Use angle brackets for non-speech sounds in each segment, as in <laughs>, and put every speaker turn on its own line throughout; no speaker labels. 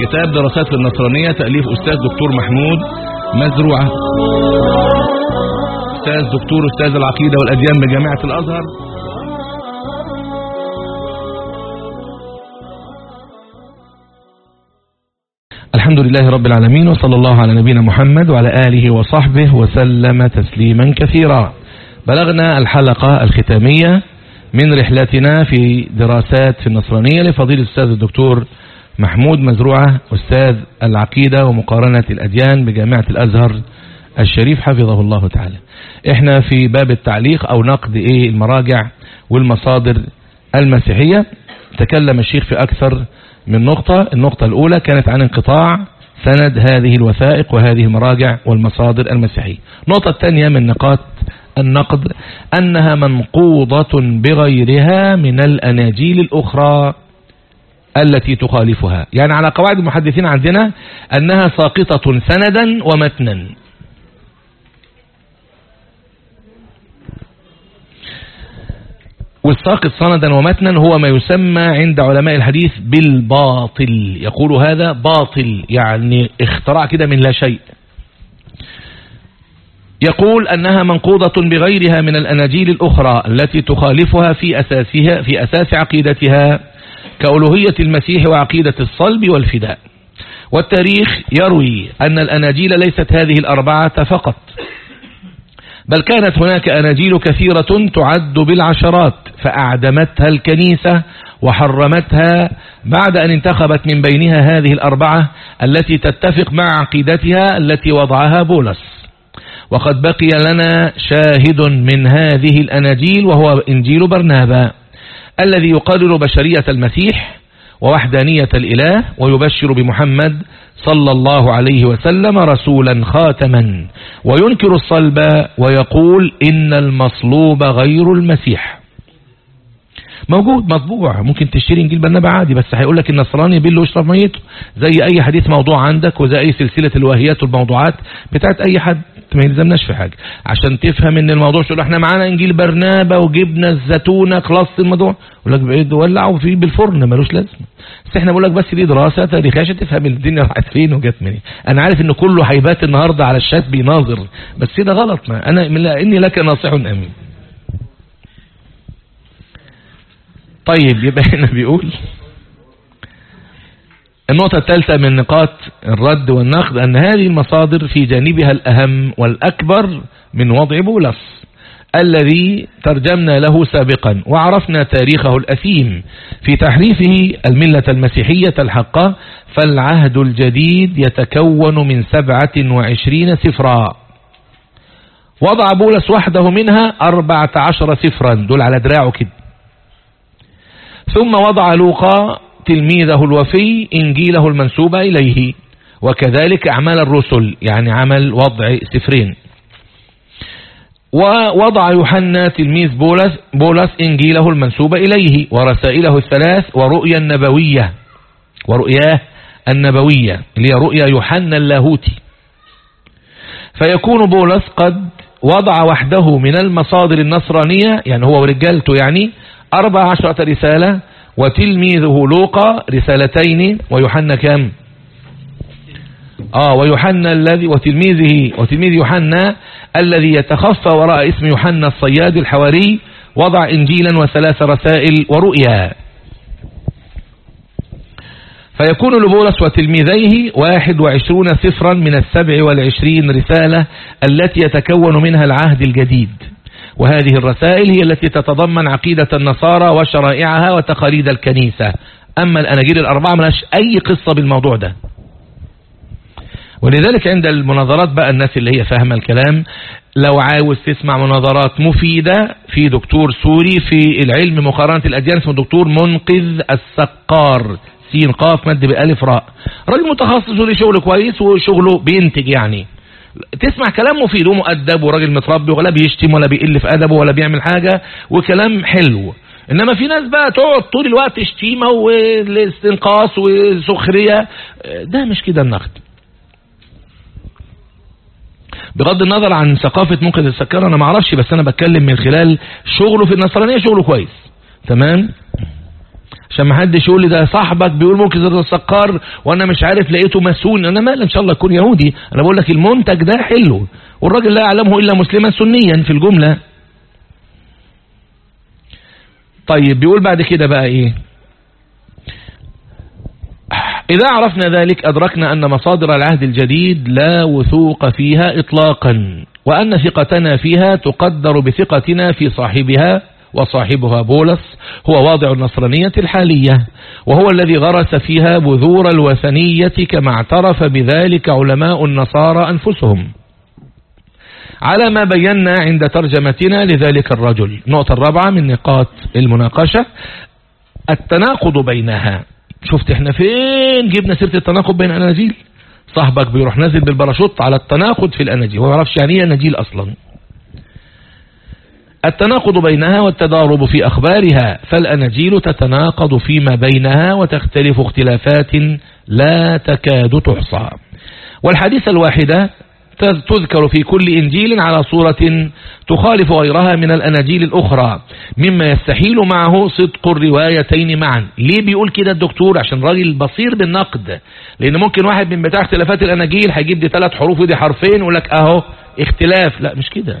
كتاب دراسات النصرانية تأليف أستاذ دكتور محمود مزروعة. أستاذ دكتور أستاذ العقيدة والأديان بجامعة الأزهر. الحمد لله رب العالمين وصلى الله على نبينا محمد وعلى آله وصحبه وسلم تسليما كثيرا. بلغنا الحلقة الختامية من رحلتنا في دراسات في النصرانية لفضيلة الأستاذ الدكتور محمود مزروعة أستاذ العقيدة ومقارنة الأديان بجامعة الأزهر الشريف حفظه الله تعالى. إحنا في باب التعليق أو نقد إيه المراجع والمصادر المسيحية. تكلم الشيخ في أكثر من نقطة. النقطة الأولى كانت عن انقطاع سند هذه الوثائق وهذه المراجع والمصادر المسيحية. النقطة الثانية من نقاط النقد أنها منقوضة بغيرها من الأناجيل الأخرى. التي تخالفها. يعني على قواعد المحدثين عندنا أنها ساقطة سندا ومتنا. والساقط سندا ومتنا هو ما يسمى عند علماء الحديث بالباطل. يقول هذا باطل يعني اختراع كده من لا شيء. يقول أنها منقوضة بغيرها من الأناجيل الأخرى التي تخالفها في أساسها في أساس عقيدتها. كألوهية المسيح وعقيدة الصلب والفداء. والتاريخ يروي أن الأناجيل ليست هذه الأربعة فقط بل كانت هناك أناجيل كثيرة تعد بالعشرات فأعدمتها الكنيسة وحرمتها بعد أن انتخبت من بينها هذه الأربعة التي تتفق مع عقيدتها التي وضعها بولس. وقد بقي لنا شاهد من هذه الأناجيل وهو إنجيل برنابا. الذي يقرر بشرية المسيح ووحدانية الإله ويبشر بمحمد صلى الله عليه وسلم رسولا خاتما. وينكر الصلب ويقول إن المصلوب غير المسيح. موجود مطبوع. ممكن تشتري إنجيل برنابا عادي بس هيقول لك النصراني بيله يشرب ميته زي أي حديث موضوع عندك وزي أي سلسلة الوهيات والموضوعات بتاعت أي حد. ما يلزمناش في حاجة. عشان تفهم إن الموضوع شو إحنا معانا إنجيل برنابا وجبنا الزتونه خلاص الموضوع. يقول لك بعيد ولعوا فيه بالفرن ملوش لازمة. بس إحنا بقول لك بس دي دراسة تاريخية عشان تفهم الدنيا راحت فين وجت منين. أنا عارف إن كله هيبات النهارده على الشات بيناظر بس ده غلط. ما أنا إني لك ناصح أمين. طيب يبقى هنا بيقول النقطة الثالثة من نقاط الرد والنقد أن هذه المصادر في جانبها الأهم والأكبر من وضع بولس الذي ترجمنا له سابقا وعرفنا تاريخه الأثيم في تحريفه الملة المسيحية الحقة فالعهد الجديد يتكون من سبعة وعشرين سفرا. وضع بولس وحده منها أربعة عشر سفرا دول على دراعه كده. ثم وضع لوقا تلميذه الوفي إنجيله المنسوب إليه. وكذلك أعمال الرسل يعني عمل وضع سفرين. ووضع يوحنا تلميذ بولس, بولس إنجيله المنسوب إليه ورسائله الثلاث ورؤيا النبوية ورؤياه النبوية اللي هي رؤيا يوحنا اللاهوتي. فيكون بولس قد وضع وحده من المصادر النصرانية يعني هو ورجالته يعني أربع عشرة رسالة وتلميذه لوقا رسالتين ويوحنا كم؟ آه ويوحنا الذي وتلميذه وتلميذ يوحنا الذي يتخفى وراء اسم يوحنا الصياد الحواري وضع إنجيلا وثلاث رسائل ورؤيا. فيكون لبولس وتلميذيه واحد وعشرون سفرا من السبع والعشرين رسالة التي يتكون منها العهد الجديد. وهذه الرسائل هي التي تتضمن عقيدة النصارى وشرائعها وتقاليد الكنيسة. أما الأناجيل الأربعة ملاش أي قصة بالموضوع ده. ولذلك عند المناظرات بقى الناس اللي هي فاهمة الكلام لو عاوز تسمع مناظرات مفيدة في دكتور سوري في العلم مقارنة الأديان اسمه دكتور منقذ السقار. سين قاف مد بألف راء. راجل متخصص وليه شغل كويس وشغله بينتج يعني. تسمع كلام مفيد ومؤدب وراجل متربي ولا بيشتم ولا بيقل في أدبه ولا بيعمل حاجة وكلام حلو. إنما في ناس بقى تقعد طول الوقت شتيمة والاستنقاص وسخرية ده مش كده النقد. بغض النظر عن ثقافة ممكن السكر أنا ما أعرفش بس أنا بتكلم من خلال شغله في النصرانية شغله كويس. تمام؟ عشان ما حدش يقول لي ده صاحبك بيقول ممكن السقار وأنا مش عارف لقيته مسؤول. أنا مال؟ إن شاء الله يكون يهودي. أنا بقول لك المنتج ده حلو. والراجل لا يعلمه إلا مسلما سنيا في الجملة. طيب بيقول بعد كده بقى إيه؟ إذا عرفنا ذلك أدركنا أن مصادر العهد الجديد لا وثوق فيها إطلاقا وأن ثقتنا فيها تقدر بثقتنا في صاحبها وصاحبها بولس هو واضع النصرانية الحالية وهو الذي غرس فيها بذور الوثنية كما اعترف بذلك علماء النصارى أنفسهم. على ما بينا عند ترجمتنا لذلك الرجل. النقطة الرابعة من نقاط المناقشة التناقض بينها. شفت إحنا فين؟ جبنا سيرة التناقض بين الأناجيل صاحبك بيروح نازل بالباراشوت على التناقض في الأناجيل. هو ما يعرفش يعني إيه أناجيل أصلا. التناقض بينها والتضارب في أخبارها فالأناجيل تتناقض فيما بينها وتختلف اختلافات لا تكاد تحصى. والحديث الواحدة تذكر في كل إنجيل على صورة تخالف غيرها من الأناجيل الأخرى مما يستحيل معه صدق الروايتين معا. ليه بيقول كده الدكتور؟ عشان راجل بصير بالنقد. لأن ممكن واحد من بتاع اختلافات الأناجيل هيجيب دي ثلاث حروف ودي حرفين ويقول لك أهو اختلاف. لا مش كده.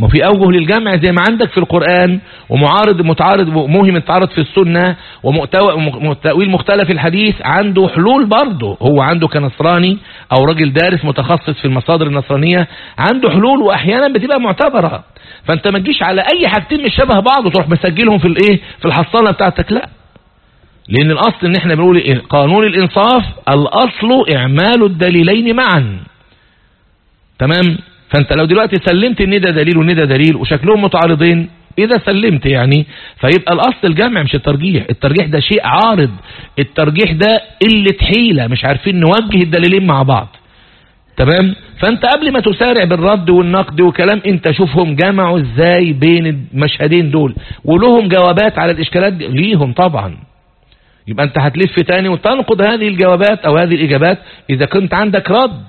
ما في أوجه للجمع زي ما عندك في القرآن ومعارض متعارض موهم التعارض في السنة وتأويل مختلف الحديث عنده حلول برضه. هو عنده كنصراني أو راجل دارس متخصص في المصادر النصرانية عنده حلول وأحيانا بتبقى معتبرة. فأنت ما تجيش على أي حاجتين مش شبه بعض وتروح مسجلهم في الإيه؟ في الحصالة بتاعتك لا. لأن الأصل إن إحنا بنقول إيه؟ قانون الإنصاف الأصل إعمال الدليلين معا. تمام؟ فانت لو دلوقتي سلمت ان ده دليل وان ده دليل وشكلهم متعارضين إذا سلمت يعني فيبقى الأصل الجمع مش الترجيح. الترجيح ده شيء عارض. الترجيح ده قلة حيلة مش عارفين نوجه الدليلين مع بعض. تمام؟ فانت قبل ما تسارع بالرد والنقد وكلام انت شوفهم جمعوا إزاي بين المشهدين دول. ولهم جوابات على الإشكالات دي. ليهم طبعا. يبقى انت هتلف تاني وتنقض هذه الجوابات أو هذه الإجابات إذا كنت عندك رد.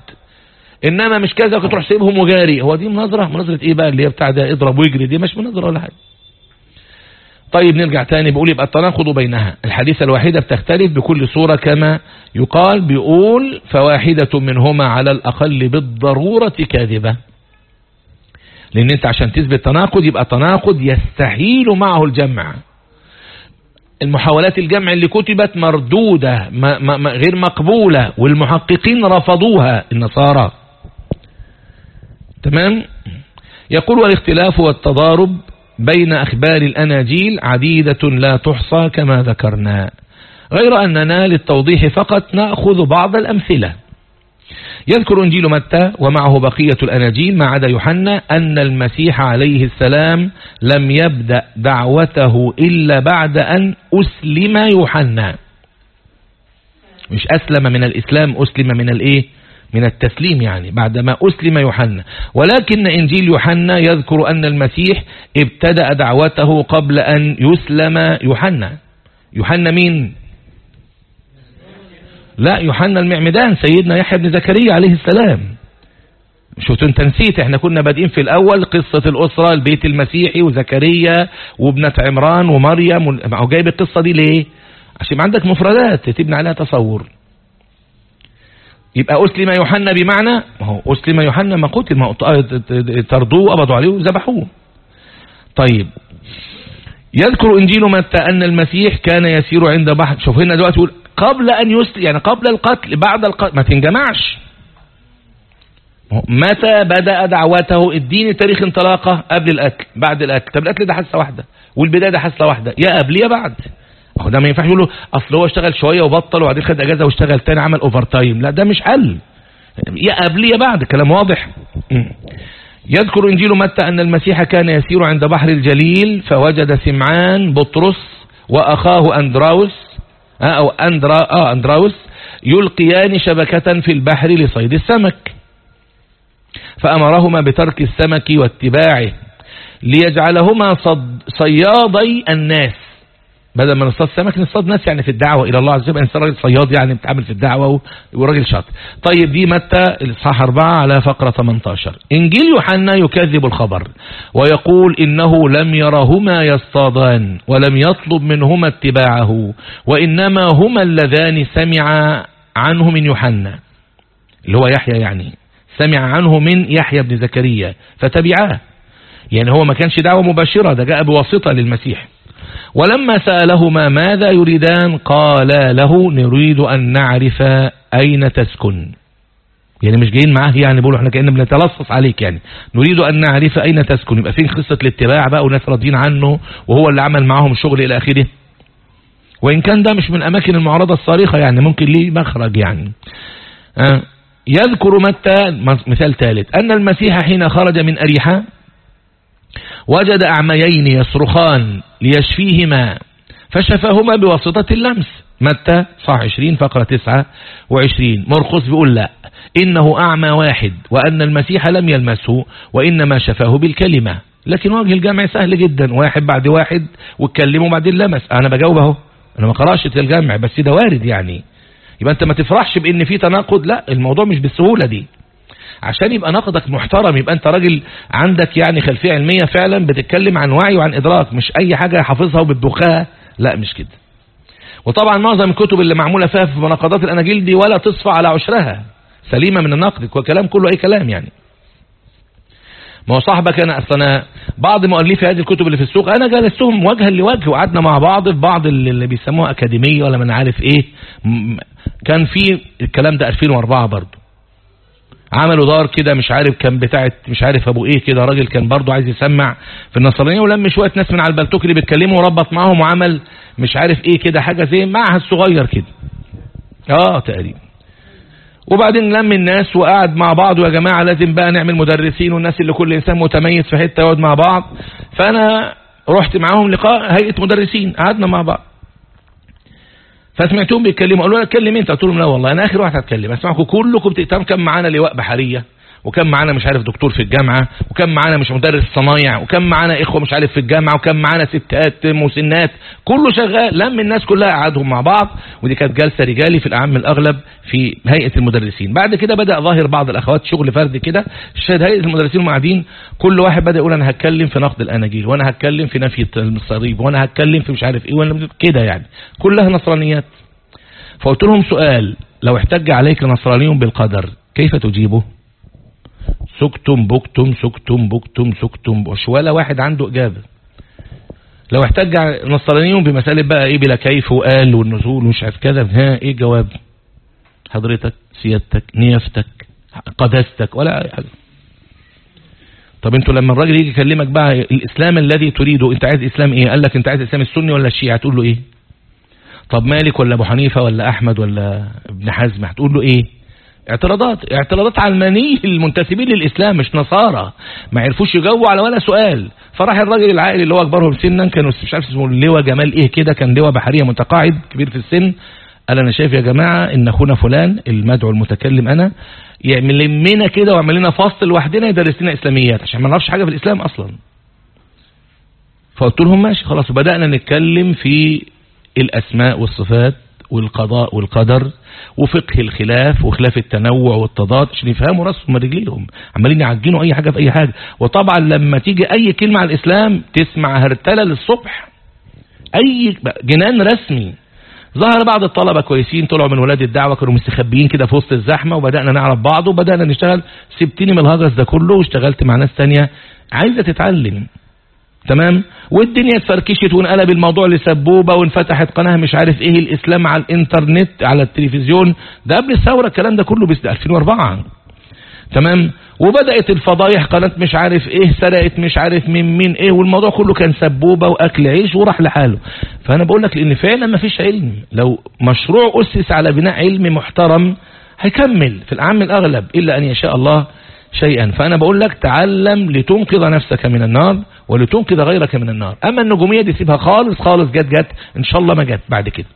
إنما مش كذا تروح سيبهم وجاري. هو دي مناظرة؟ مناظرة إيه بقى؟ اللي هي بتاع ده اضرب ويجري دي مش مناظرة ولا حاجة. طيب نرجع تاني. بيقول يبقى التناقض بينها. الحديثة الواحدة بتختلف بكل صورة كما يقال. بيقول فواحدة منهما على الأقل بالضرورة كاذبة. لأن أنت عشان تثبت تناقض يبقى تناقض يستحيل معه الجمع. المحاولات الجمع اللي كتبت مردودة ما ما غير مقبولة والمحققين رفضوها النصارى. تمام؟ يقول والاختلاف والتضارب بين أخبار الأناجيل عديدة لا تحصى كما ذكرنا غير أننا للتوضيح فقط نأخذ بعض الأمثلة. يذكر إنجيل متى ومعه بقية الأناجيل ما عدا يوحنا أن المسيح عليه السلام لم يبدأ دعوته إلا بعد أن أسلم يوحنا. مش أسلم من الإسلام أسلم من الإيه؟ من التسليم يعني بعدما أسلم يوحنا. ولكن إنجيل يوحنا يذكر أن المسيح ابتدأ دعوته قبل أن يسلم يوحنا. يوحنا مين؟ لا يوحنا المعمدان سيدنا يحيى بن زكريا عليه السلام. شفتوا انت نسيت إحنا كنا بادئين في الأول قصة الأسرة البيت المسيحي وزكريا وابنة عمران ومريم. جايب القصة دي ليه؟ عشان عندك مفردات تبني عليها تصور. يبقى أسلم يوحنا بمعنى ما هو أسلم يوحنا ما قتل ما طردوه وقبضوا عليه وذبحوه. طيب. يذكر إنجيل متى أن المسيح كان يسير عند بحر. شوف هنا دلوقتي يقول قبل أن يسلم يعني قبل القتل بعد القتل ما تنجمعش. متى بدأ دعوته؟ اديني تاريخ انطلاقة قبل القتل بعد القتل. طب القتل ده حادثة واحدة والبداية ده حادثة واحدة. يا قبل يا بعد. اهو ده ما ينفعش يقول له أصل هو اشتغل شوية وبطل وبعدين خد أجازة واشتغل تاني عمل overtime لا ده مش حل يا قبل يا بعد كلام واضح. يذكر إنجيل متى أن المسيح كان يسير عند بحر الجليل فوجد سمعان بطرس وأخاه أندراوس أو أندرا آه أندراوس يلقيان شبكة في البحر لصيد السمك. فأمرهما بترك السمك واتباعه ليجعلهما صياضي الناس. بدل ما نصطاد سمك نصطاد ناس يعني في الدعوة إلى الله عز وجل. إنسان راجل صياد يعني بتعمل في الدعوة وراجل شاطر. طيب دي متى؟ الإصحاح 4 على فقرة 18 إنجيل يوحنا يكذب الخبر ويقول إنه لم يرهما يصطادان ولم يطلب منهما اتباعه وإنما هما اللذان سمع عنه من يوحنا. اللي هو يحيى يعني. سمع عنه من يحيى بن زكريا فتبعاه. يعني هو ما كانش دعوة مباشرة ده جاء بواسطة للمسيح. ولما سألهما ماذا يريدان قال له نريد أن نعرف أين تسكن. يعني مش جايين معاه يعني بيقولوا إحنا كأننا بنتلصص عليك يعني. نريد أن نعرف أين تسكن. يبقى فين قصة الاتباع بقى وناس راضيين عنه وهو اللي عمل معاهم الشغل إلى آخره؟ وإن كان ده مش من أماكن المعارضة الصارخة يعني ممكن ليه مخرج يعني. أه يذكر متى مثال ثالث. أن المسيح حين خرج من أريحة وجد أعميين يصرخان ليشفيهما فشفاهما بواسطة اللمس. متى؟ صح 20 فقرة 29 مرقس بيقول لا إنه أعمى واحد وأن المسيح لم يلمسه وإنما شفاه بالكلمة. لكن وجه الجمع سهل جدا واحد بعد واحد واتكلموا بعدين لمس. أنا بجاوب أهو أنا ما قرأش الجمع بس ده وارد يعني. يبقى أنت ما تفرحش بأن في تناقض لا الموضوع مش بالسهولة دي. عشان يبقى نقدك محترم يبقى انت راجل عندك يعني خلفية علمية فعلا بتتكلم عن وعي وعن إدراك مش أي حاجة حافظها وبتدخها لا مش كده. وطبعا معظم الكتب اللي معمولة فيها في مناقضات الأناجيل دي ولا تصفى على عشرها سليمة من النقد وكلام كله أي كلام يعني. ما هو صاحبك أنا أصلا بعض مؤلفي هذه الكتب اللي في السوق أنا جلستهم وجها لوجه وقعدنا مع بعض في بعض اللي بيسموها أكاديمية ولا من عارف إيه. كان في الكلام ده 2004 برضه. عملوا دار كده مش عارف كان بتاعت مش عارف أبو إيه كده راجل كان برضه عايز يسمع في النصرانيه ولم شوية ناس من على البلتوك اللي بيتكلموا وربط معاهم وعمل مش عارف إيه كده حاجة زي معهد صغير كده. آه تقريبا. وبعدين لم الناس وقعد مع بعض ويا جماعة لازم بقى نعمل مدرسين والناس اللي كل إنسان متميز في حتة يقعد مع بعض. فأنا رحت معاهم لقاء هيئة مدرسين قعدنا مع بعض. فسمعتهم بيتكلموا قالوا لي اتكلم انت؟ قلت لهم لا والله أنا آخر واحد هتكلم. أسمعكم كلكم كان معانا لواء بحرية؟ وكان معانا مش عارف دكتور في الجامعة وكان معانا مش مدرس صنايع وكان معانا إخوة مش عارف في الجامعة وكان معانا ستات مسنات كله شغال لم الناس كلها قعدهم مع بعض ودي كانت جلسة رجالي في الأعم الأغلب في هيئة المدرسين. بعد كده بدأ ظاهر بعض الأخوات شغل فردي كده شاهد هيئة المدرسين قاعدين كل واحد بدأ يقول أنا هتكلم في نقد الأناجيل وأنا هتكلم في نفي الصليب وأنا هتكلم في مش عارف إيه وأنا كده يعني. كلها نصرانيات. فقلت لهم سؤال لو احتج عليك نصراني بالقدر كيف تجيبه؟ سكتم بكتم سكتم بكتم سكتم. مش ولا واحد عنده إجابة. لو احتج نصراني بمسألة بقى إيه بلا كيف وقال والنزول ومش عارف كذا ها إيه الجواب؟ حضرتك سيادتك نيافتك قداستك ولا أي حاجة. طب أنتوا لما الراجل يجي يكلمك بقى الإسلام الذي تريده انت عايز إسلام إيه؟ قال لك انت عايز إسلام السني ولا الشيعي تقول له إيه؟ طب مالك ولا أبو حنيفة ولا أحمد ولا ابن حزم؟ هتقول له إيه؟ اعتراضات اعتراضات علمانية المنتسبين للإسلام مش نصارى. ما عرفوش يجاوبوا على ولا سؤال. فراح الراجل العائل اللي هو أكبرهم سنا كانوا مش عارف اسمه اللواء جمال إيه كده كان لواء بحرية متقاعد كبير في السن قال أنا شايف يا جماعة إن أخونا فلان المدعو المتكلم أنا يعمل لنا كده ويعمل لنا فصل لوحدنا يدرس لنا إسلاميات عشان ما نعرفش حاجة في الإسلام أصلا. فقلت لهم ماشي خلاص وبدأنا نتكلم في الأسماء والصفات والقضاء والقدر وفقه الخلاف وخلاف التنوع والتضاد عشان يفهموا راسهم رجليهم. عمالين يعجنوا أي حاجة في أي حاجة. وطبعا لما تيجي أي كلمة على الإسلام تسمع هرتلة للصبح. أي جنان رسمي. ظهر بعض الطلبة كويسين طلعوا من ولاد الدعوة كانوا مستخبيين كده في وسط الزحمة وبدأنا نعرف بعض وبدأنا نشتغل. سبتني من الهجس ده كله واشتغلت مع ناس تانية. عايزة تتعلم. تمام؟ والدنيا اتفركشت وانقلب الموضوع لسبوبة وانفتحت قناة مش عارف إيه الإسلام على الإنترنت على التلفزيون. ده قبل الثورة الكلام ده كله بس 2004 تمام؟ وبدأت الفضايح قناة مش عارف إيه سرقت مش عارف من مين إيه والموضوع كله كان سبوبة وأكل عيش وراح لحاله. فأنا بقول لك لأن فعلا ما فيش علم. لو مشروع أسس على بناء علم محترم هيكمل في العام الأغلب إلا أن يشاء الله. شيئا. فأنا بقول لك تعلم لتنقذ نفسك من النار ولتنقذ غيرك من النار. أما النجومية دي سيبها خالص خالص جت جت. إن شاء الله ما جت بعد كده.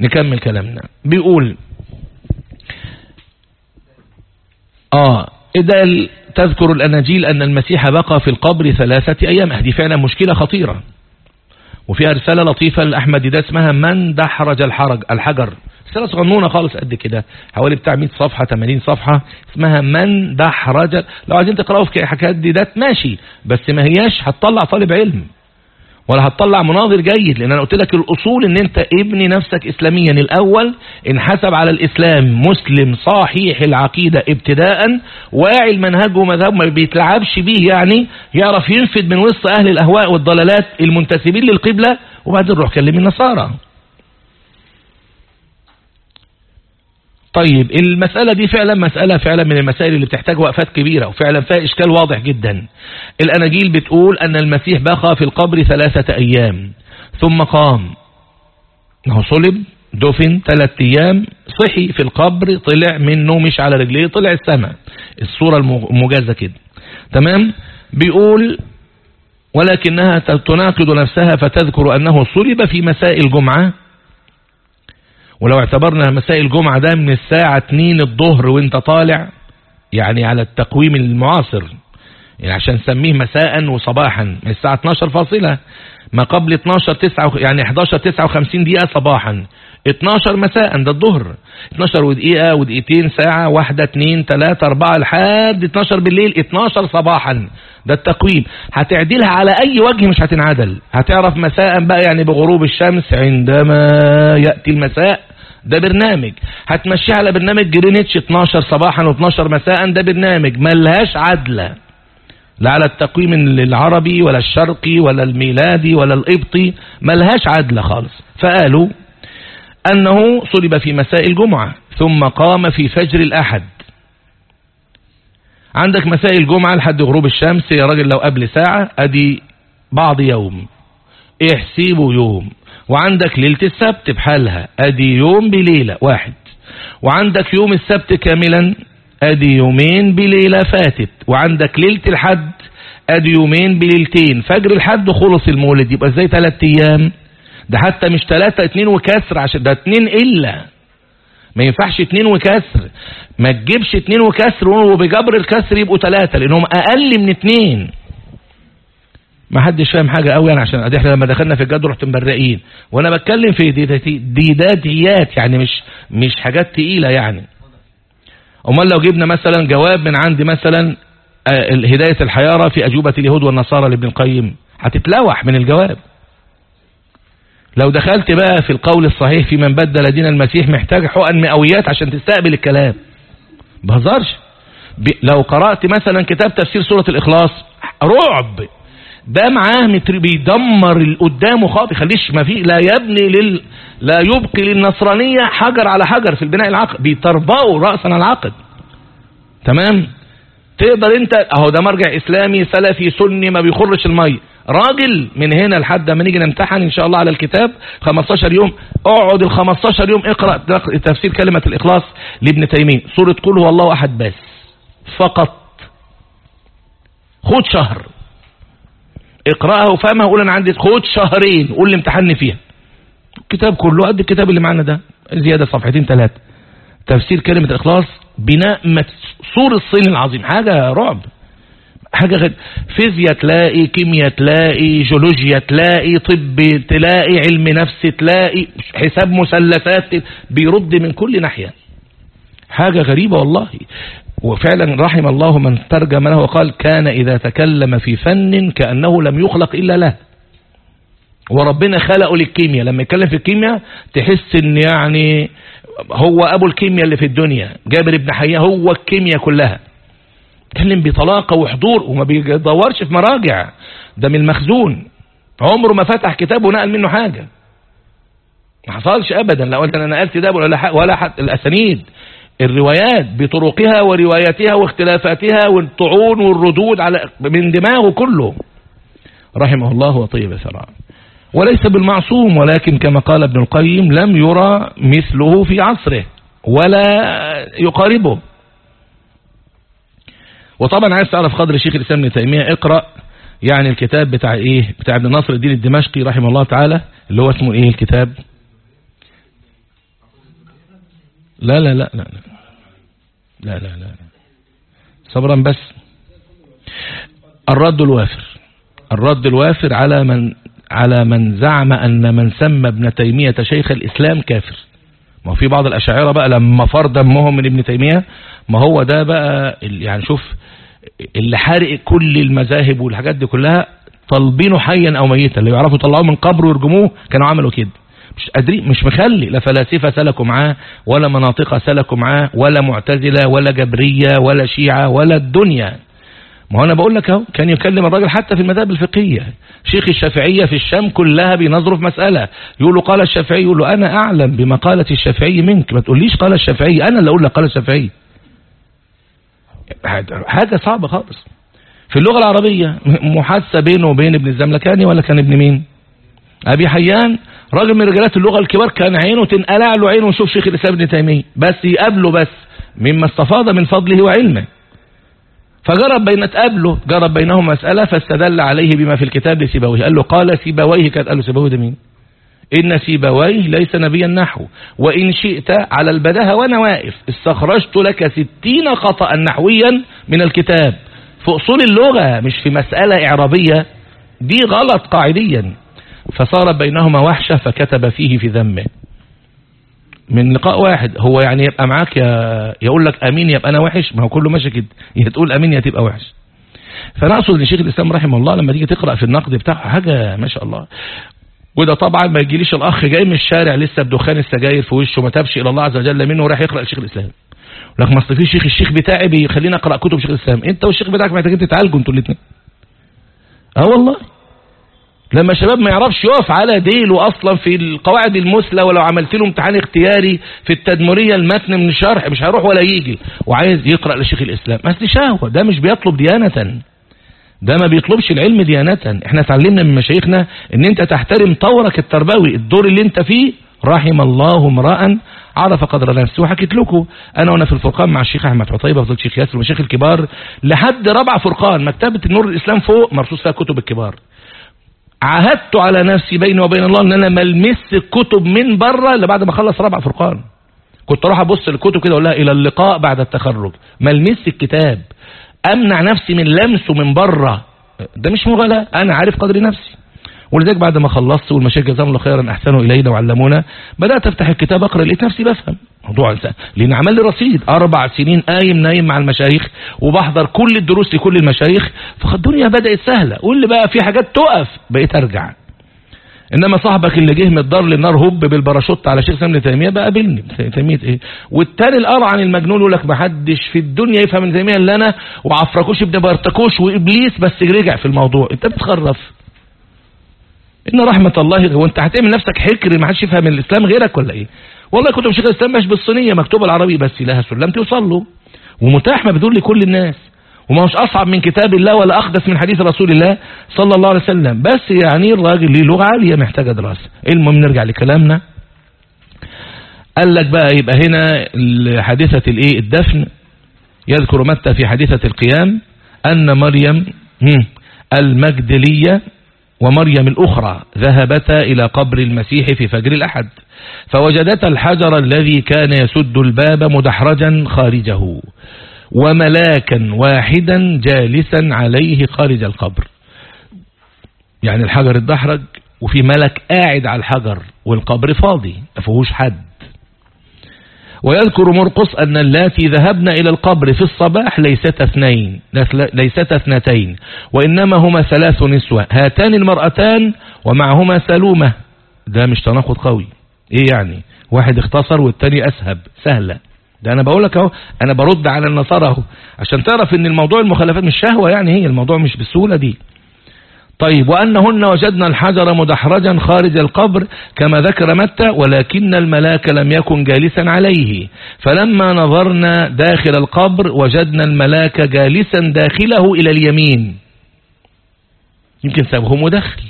نكمل كلامنا. بيقول آه إذا تذكر الأناجيل أن المسيح بقى في القبر ثلاثة أيام. هذه فعلا مشكلة خطيرة. وفيها رسالة لطيفة لأحمد ده اسمها من دحرج الحرج الحجر. رسالة صغنونة خالص قد كده. حوالي بتاع 100 صفحة 80 صفحة اسمها من دحرج لو عايزين تقرأوا في حكايات دي ده ماشي. بس ما هياش هتطلع طالب علم ولا هتطلع مناظر جيد لأن أنا قلت لك الأصول إن أنت ابني نفسك اسلاميا. الأول انحسب على الإسلام مسلم صحيح العقيدة ابتداء واعي المنهج ومذهب ما بيتلعبش بيه يعني يعرف ينفد من وسط أهل الأهواء والضلالات المنتسبين للقبلة وبعدين روح كلم النصارى. طيب المسألة دي فعلا مسألة فعلا من المسائل اللي بتحتاج وقفات كبيرة وفعلا فيها إشكال واضح جدا. الأناجيل بتقول أن المسيح بقى في القبر ثلاثة أيام ثم قام. انه صلب دفن ثلاثة أيام صحي في القبر طلع منه مش على رجليه طلع السماء. الصورة المجازة كده. تمام؟ بيقول ولكنها تناقض نفسها فتذكر أنه صلب في مساء الجمعة ولو اعتبرنا مساء الجمعة ده من الساعة 2 الظهر وانت طالع يعني على التقويم المعاصر يعني عشان نسميه مساء وصباحا الساعة 12 فاصلة ما قبل 12 9 يعني 11 59 دقيقة صباحا. 12 مساء ده الظهر. 12 ودقيقة ودقيقتين ساعة واحدة اتنين تلاتة أربعة لحد 12 بالليل 12 صباحا. ده التقويم. هتعدلها على أي وجه مش هتنعدل. هتعرف مساء بقى يعني بغروب الشمس عندما يأتي المساء. ده برنامج. هتمشيها على برنامج جرينتش 12 صباحا و12 مساء. ده برنامج ملهاش عدلة لا على التقويم العربي ولا الشرقي ولا الميلادي ولا القبطي. ملهاش عدلة خالص. فقالوا أنه صلب في مساء الجمعة ثم قام في فجر الأحد. عندك مساء الجمعة لحد غروب الشمس يا راجل لو قبل ساعة أدي بعض يوم. احسبوا يوم. وعندك ليلة السبت بحالها أدي يوم بليلة واحد. وعندك يوم السبت كاملا أدي يومين بليلة فاتت. وعندك ليلة الحد أدي يومين بليلتين. فجر الحد خلص المولد يبقى إزاي ثلاث أيام؟ ده حتى مش ثلاثة اتنين وكسر عشان ده اتنين إلا. ما ينفعش اتنين وكسر. ما تجيبش اتنين وكسر وبجبر الكسر يبقوا ثلاثة لأنهم أقل من اتنين. ما حدش فاهم حاجة قوي يعني عشان إحنا لما دخلنا في الجد رحت مبرقين. وأنا بتكلم في ديداتيات يعني مش مش حاجات تقيلة يعني. أمال لو جبنا مثلا جواب من عندي مثلا هداية الحيارة في أجوبة اليهود والنصارى لابن القيم. هتتلوح من الجواب. لو دخلت بقى في القول الصحيح في من بدل دين المسيح محتاج حقن مئويات عشان تستقبل الكلام. بهزرش لو قرأت مثلا كتاب تفسير سورة الإخلاص رعب. ده معاه بيدمر اللي قدامه خاطئ خليش ما في لا يبني لل لا يبقي للنصرانية حجر على حجر في البناء العقد بيتربقوا رأسا على العقد. تمام؟ تقدر انت اهو ده مرجع إسلامي سلفي سني ما بيخرش المية راجل من هنا لحد ما نيجي نمتحن إن شاء الله على الكتاب 15 يوم. اقعد ال 15 يوم اقرأ تفسير كلمة الإخلاص لابن تيمية. سورة قل هو الله أحد بس. فقط. خد شهر. اقرأها وفهمها وقول أنا عندي خد شهرين قول لي امتحني فيها. الكتاب كله قد الكتاب اللي معانا ده زيادة صفحتين ثلاثة تفسير كلمة الإخلاص بناء سور الصين العظيم. حاجة رعب. حاجة غد فيزياء تلاقي كيمياء تلاقي جيولوجيا تلاقي طب تلاقي علم نفس تلاقي حساب مثلثات بيرد من كل ناحية. حاجة غريبة والله. وفعلا رحم الله من ترجم له وقال كان إذا تكلم في فن كأنه لم يخلق إلا له. وربنا خلقه للكيمياء. لما يتكلم في الكيمياء تحس إن يعني هو أبو الكيمياء اللي في الدنيا. جابر ابن حيان هو الكيمياء كلها. يتكلم بطلاقة وحضور وما بيدورش في مراجع. ده من المخزون. عمره ما فتح كتاب ونقل منه حاجة. ما حصلش ابدا. لو قلت أنا نقلت ده ولا ولا الأسانيد. الروايات بطرقها ورواياتها واختلافاتها والطعون والردود على من دماغه كله. رحمه الله وطيب ثراه وليس بالمعصوم ولكن كما قال ابن القيم لم يرى مثله في عصره ولا يقاربه. وطبعا عايز تعرف قدر الشيخ الإسلام ابن تيمية اقرأ يعني الكتاب بتاع إيه؟ بتاع ابن ناصر الدين الدمشقي رحمه الله تعالى اللي هو اسمه إيه؟ الكتاب لا لا لا لا لا لا لا. صبرا بس. الرد الوافر. الرد الوافر على من على من زعم أن من سمى ابن تيمية شيخ الإسلام كافر. ما في بعض الأشاعرة بقى لما فر دمهم من ابن تيمية ما هو ده بقى يعني شوف اللي حارق كل المذاهب والحاجات دي كلها طالبينه حيا أو ميتا. اللي يعرفوا يطلعوه من قبره ويرجموه كانوا عملوا كده. مش قادرين مش مخلي. لا فلاسفة سلكوا معاه ولا مناطق سلكوا معاه ولا معتزلة ولا جبرية ولا شيعة ولا الدنيا. ما هو أنا بقول لك أهو كان يكلم الراجل حتى في المذاهب الفقهية. شيخ الشافعية في الشام كلها بينظروا في مسألة. يقول له قال الشافعي يقول له أنا أعلم بمقالة الشافعي منك. ما تقوليش قال الشافعي أنا اللي أقول لك قال الشافعي. حاجة صعبه خالص. في اللغة العربية محادثه بينه وبين ابن الزملكاني ولا كان ابن مين؟ أبي حيان راجل من رجالات اللغة الكبار كان عينه تنقلع له عينه. ويشوف شيخ الإسلام ابن تيمية. بس يقابله بس مما استفاض من فضله وعلمه. فجرب بين تقابله جرب بينهم مسألة فاستدل عليه بما في الكتاب لسيبويه. قال له قال سيبويه كانت قال له سيبويه ده مين؟ إن سيبويه ليس نبيا نحو. وإن شئت على البداهة وأنا واقف استخرجت لك ستين خطأ نحويا من الكتاب. في أصول اللغة مش في مسألة إعرابية. دي غلط قاعديا. فصار بينهما وحشة فكتب فيه في ذمه. من لقاء واحد هو يعني يبقى معاك يا يقول لك أمين يبقى أنا وحش؟ ما هو كله ماشي كده. يا تقول أمين يا تبقى وحش. فانا اقصد إن شيخ الإسلام رحمه الله لما تيجي تقرأ في النقد بتاعه حاجة ما شاء الله. وده طبعا ما يجيليش الأخ جاي من الشارع لسه بدخان السجاير في وشه ما تابش إلى الله عز وجل منه وراح يقرأ شيخ الإسلام. لك ما أصل في شيخ الشيخ بتاعي بيخليني أقرأ كتب شيخ الإسلام. أنت والشيخ بتاعك محتاجين تتعالجوا أنتوا الاثنين آه والله. لما شباب ما يعرفش يقف على ديله أصلا في القواعد المثلى ولو عملت له امتحان اختياري في التدمرية المتن من الشرح مش هيروح ولا يجي. وعايز يقرأ لشيخ الإسلام. أصل شهوة ده مش بيطلب ديانة. ده ما بيطلبش العلم ديانة. إحنا اتعلمنا من مشايخنا إن أنت تحترم طورك التربوي الدور اللي أنت فيه. رحم الله امرا عرف قدر نفسه وحكيت لكم. أنا وأنا في الفرقان مع الشيخ أحمد حطيبه فضل الشيخ ياسر والمشايخ الكبار لحد رابع فرقان مكتبة النور الإسلام فوق مرصوص فيها كتب الكبار. عهدت على نفسي بيني وبين الله إن أنا ما المس الكتب من بره إلا بعد ما أخلص رابع فرقان. كنت أروح أبص الكتب كده أقول لها إلى اللقاء بعد التخرج. ما المس الكتاب. أمنع نفسي من لمسه من بره ده مش مغالاة. أنا عارف قدر نفسي. ولذلك بعد ما خلصت والمشايخ جزاهم الله خيرا أحسنوا إلينا وعلمونا بدأت أفتح الكتاب أقرأ لقيت نفسي بفهم. موضوع إنسان. لأن عمل لي رصيد. أربع سنين قايم نايم مع المشايخ وبحضر كل الدروس لكل المشايخ. فالدنيا بدأت سهلة. واللي بقى في حاجات تقف. بقيت أرجع. إنما صاحبك اللي جه من الدار للنار هوب بالباراشوت على شيخ سامي تيمية بقى قابلني. تيمية إيه؟ والتاني القرع عن المجنون يقول لك ما حدش في الدنيا يفهم ابن تيمية إلا أنا وعفركوش ابن بارتكوش وإبليس بس رجع في الموضوع. أنت بتخرف. إن رحمة الله هو أنت هتعمل نفسك حكر ما حدش يفهم الإسلام غيرك ولا إيه؟ والله كتب شيخ الإسلام مش بالصينية مكتوبه العربي بس لها سلم توصل له ومتاح مبذول لكل الناس. وما هوش أصعب من كتاب الله ولا أقدس من حديث رسول الله صلى الله عليه وسلم. بس يعني الراجل ليه لغة عالية محتاجة دراسة. المهم نرجع لكلامنا. قال لك بقى يبقى هنا حادثه الإيه؟ الدفن. يذكر متى في حادثة القيام؟ أن مريم المجدلية ومريم الأخرى ذهبتا إلى قبر المسيح في فجر الأحد فوجدتا الحجر الذي كان يسد الباب مدحرجا خارجه وملاكا واحدا جالسا عليه خارج القبر. يعني الحجر اتدحرج وفي ملك قاعد على الحجر والقبر فاضي ما فيهوش حد. ويذكر مرقص أن اللاتي ذهبن إلى القبر في الصباح ليست اثنين ليست اثنتين وإنما هما ثلاث نسوة هاتان المرأتان ومعهما سلومة. ده مش تناقض قوي. إيه يعني؟ واحد اختصر والتاني أسهب. سهلة. ده أنا بقول لك أهو أنا برد على النصارى أهو. عشان تعرف إن الموضوع المخالفات مش شهوة يعني هي الموضوع مش بالسهولة دي. طيب وأنهن وجدنا الحجر مدحرجا خارج القبر كما ذكر متى ولكن الملاك لم يكن جالسا عليه. فلما نظرنا داخل القبر وجدنا الملاك جالسا داخله إلى اليمين. يمكن سابهم ودخل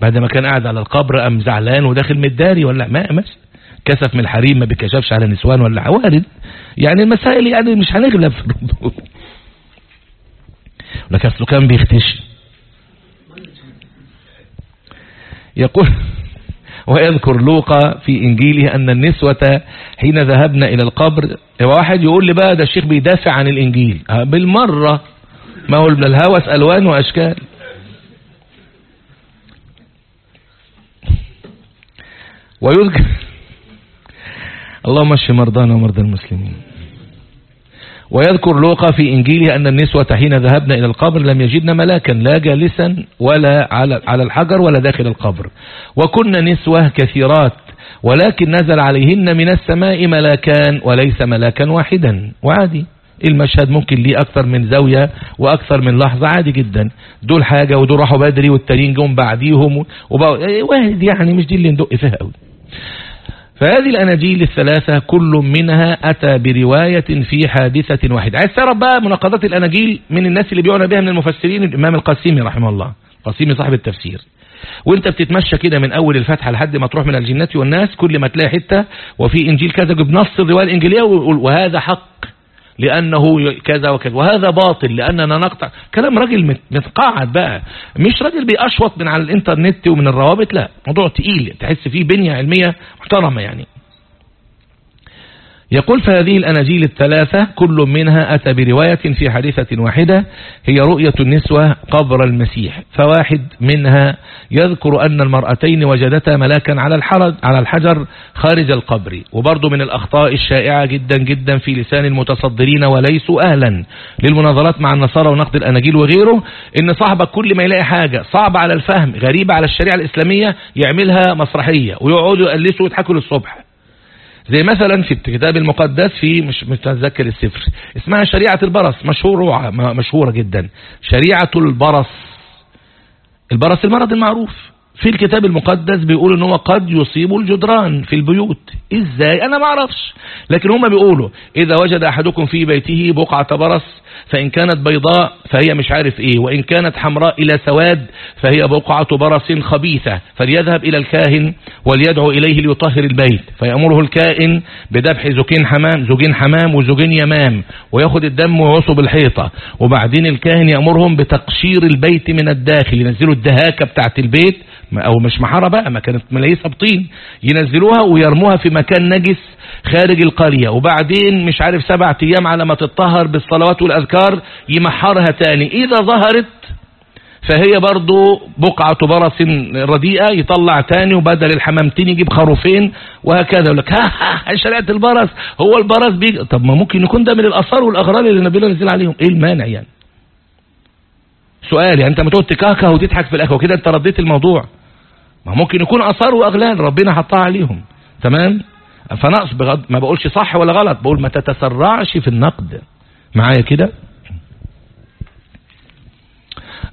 بعد ما كان قاعد على القبر أم زعلان وداخل مداري ولا ما ماشي كسف من الحريم ما بيكشفش على نسوان ولا عوارض. يعني المسائل يعني مش هنغلب في الردود لك أصله كان بيختشي يقول <laughs> ويذكر لوقا في إنجيله أن النسوة حين ذهبنا إلى القبر واحد يقول لي بقى ده الشيخ بيدافع عن الإنجيل. بالمرة ما هو الهوس ألوان وأشكال. ويذكر <laughs> اللهم اشف مرضانا ومرضى المسلمين. ويذكر لوقا في إنجيله أن النسوة حين ذهبن إلى القبر لم يجدن ملاكا لا جالسا ولا على الحجر ولا داخل القبر. وكن نسوة كثيرات ولكن نزل عليهن من السماء ملاكان وليس ملاكا واحدا. وعادي. المشهد ممكن ليه أكثر من زاوية وأكثر من لحظة عادي جدا. دول حاجة ودول راحوا بدري والتانيين جم بعديهم وبقوا إيه، واحد يعني مش دي اللي ندق فيها قوي فهذه الأناجيل الثلاثة كل منها أتى برواية في حادثة واحدة عايز تعرف بقى مناقضات الأناجيل من الناس اللي بيعنى بها من المفسرين؟ الإمام القاسمي رحمه الله. قاسمي صاحب التفسير. وأنت بتتمشى كده من أول الفتحة لحد ما تروح من الجنات والناس كل ما تلاقي حتة وفي إنجيل كذا بنص الرواية الإنجيلية وهذا حق. لأنه كذا وكذا. وهذا باطل لأننا نقطع. كلام راجل متقاعد بقى. مش راجل بيأشوط من على الإنترنت ومن الروابط لا. موضوع تقيل تحس فيه بنية علمية محترمة يعني. يقول فهذه الأناجيل الثلاثة كل منها أتى برواية في حديثة واحدة هي رؤية النسوة قبر المسيح فواحد منها يذكر أن المرأتين وجدتا ملاكا على الحرج على الحجر خارج القبر وبرضه من الأخطاء الشائعة جدا جدا في لسان المتصدرين وليسوا أهلا للمناظرات مع النصارى ونقد الأناجيل وغيره إن صاحبك كل ما يلاقي حاجة صعبة على الفهم غريبة على الشريعة الإسلامية يعملها مسرحية ويقعدوا يقلسوا ويضحكوا للصبح. زي مثلا في الكتاب المقدس في مش متذكر السفر. اسمها شريعة البرص. مشهورة مشهورة جدا. شريعة البرص. البرص المرض المعروف. في الكتاب المقدس بيقول إن هو قد يصيب الجدران في البيوت. إزاي؟ أنا ما أعرفش. لكن هم بيقولوا إذا وجد أحدكم في بيته بقعة برص فإن كانت بيضاء فهي مش عارف إيه وإن كانت حمراء إلى سواد فهي بقعة برص خبيثة. فليذهب إلى الكاهن وليدعو إليه ليطهر البيت. فيأمره الكائن بدبح زوجين حمام زوجين حمام وزوجين يمام وياخد الدم ويعصب الحيطة. وبعدين الكاهن يأمرهم بتقشير البيت من الداخل ينزلوا الدهاكة بتاعت البيت أو مش محارة بقى ما كانت ملايسة بطين ينزلوها ويرموها في مكان نجس خارج القرية. وبعدين مش عارف سبعة أيام على ما تتطهر بالصلوات والأذكار يمحرها تاني. إذا ظهرت فهي برضو بقعة برص رديئة يطلع تاني وبدل الحمامتين يجيب خروفين وهكذا. يقول لك <laughs> ها ها شريعة البرص. هو البرص بيجي طب ما ممكن يكون ده من الأثار والأغرار اللي الله نزل عليهم. إيه المانع يعني؟ سؤال يعني أنت ما تقعد تكاكا وتضحك في الآخر وكده أنت رديت الموضوع. ما ممكن يكون آثار وأغلال ربنا حطها عليهم. تمام؟ فنقص بغض ما بقولش صح ولا غلط بقول ما تتسرعش في النقد. معايا كده؟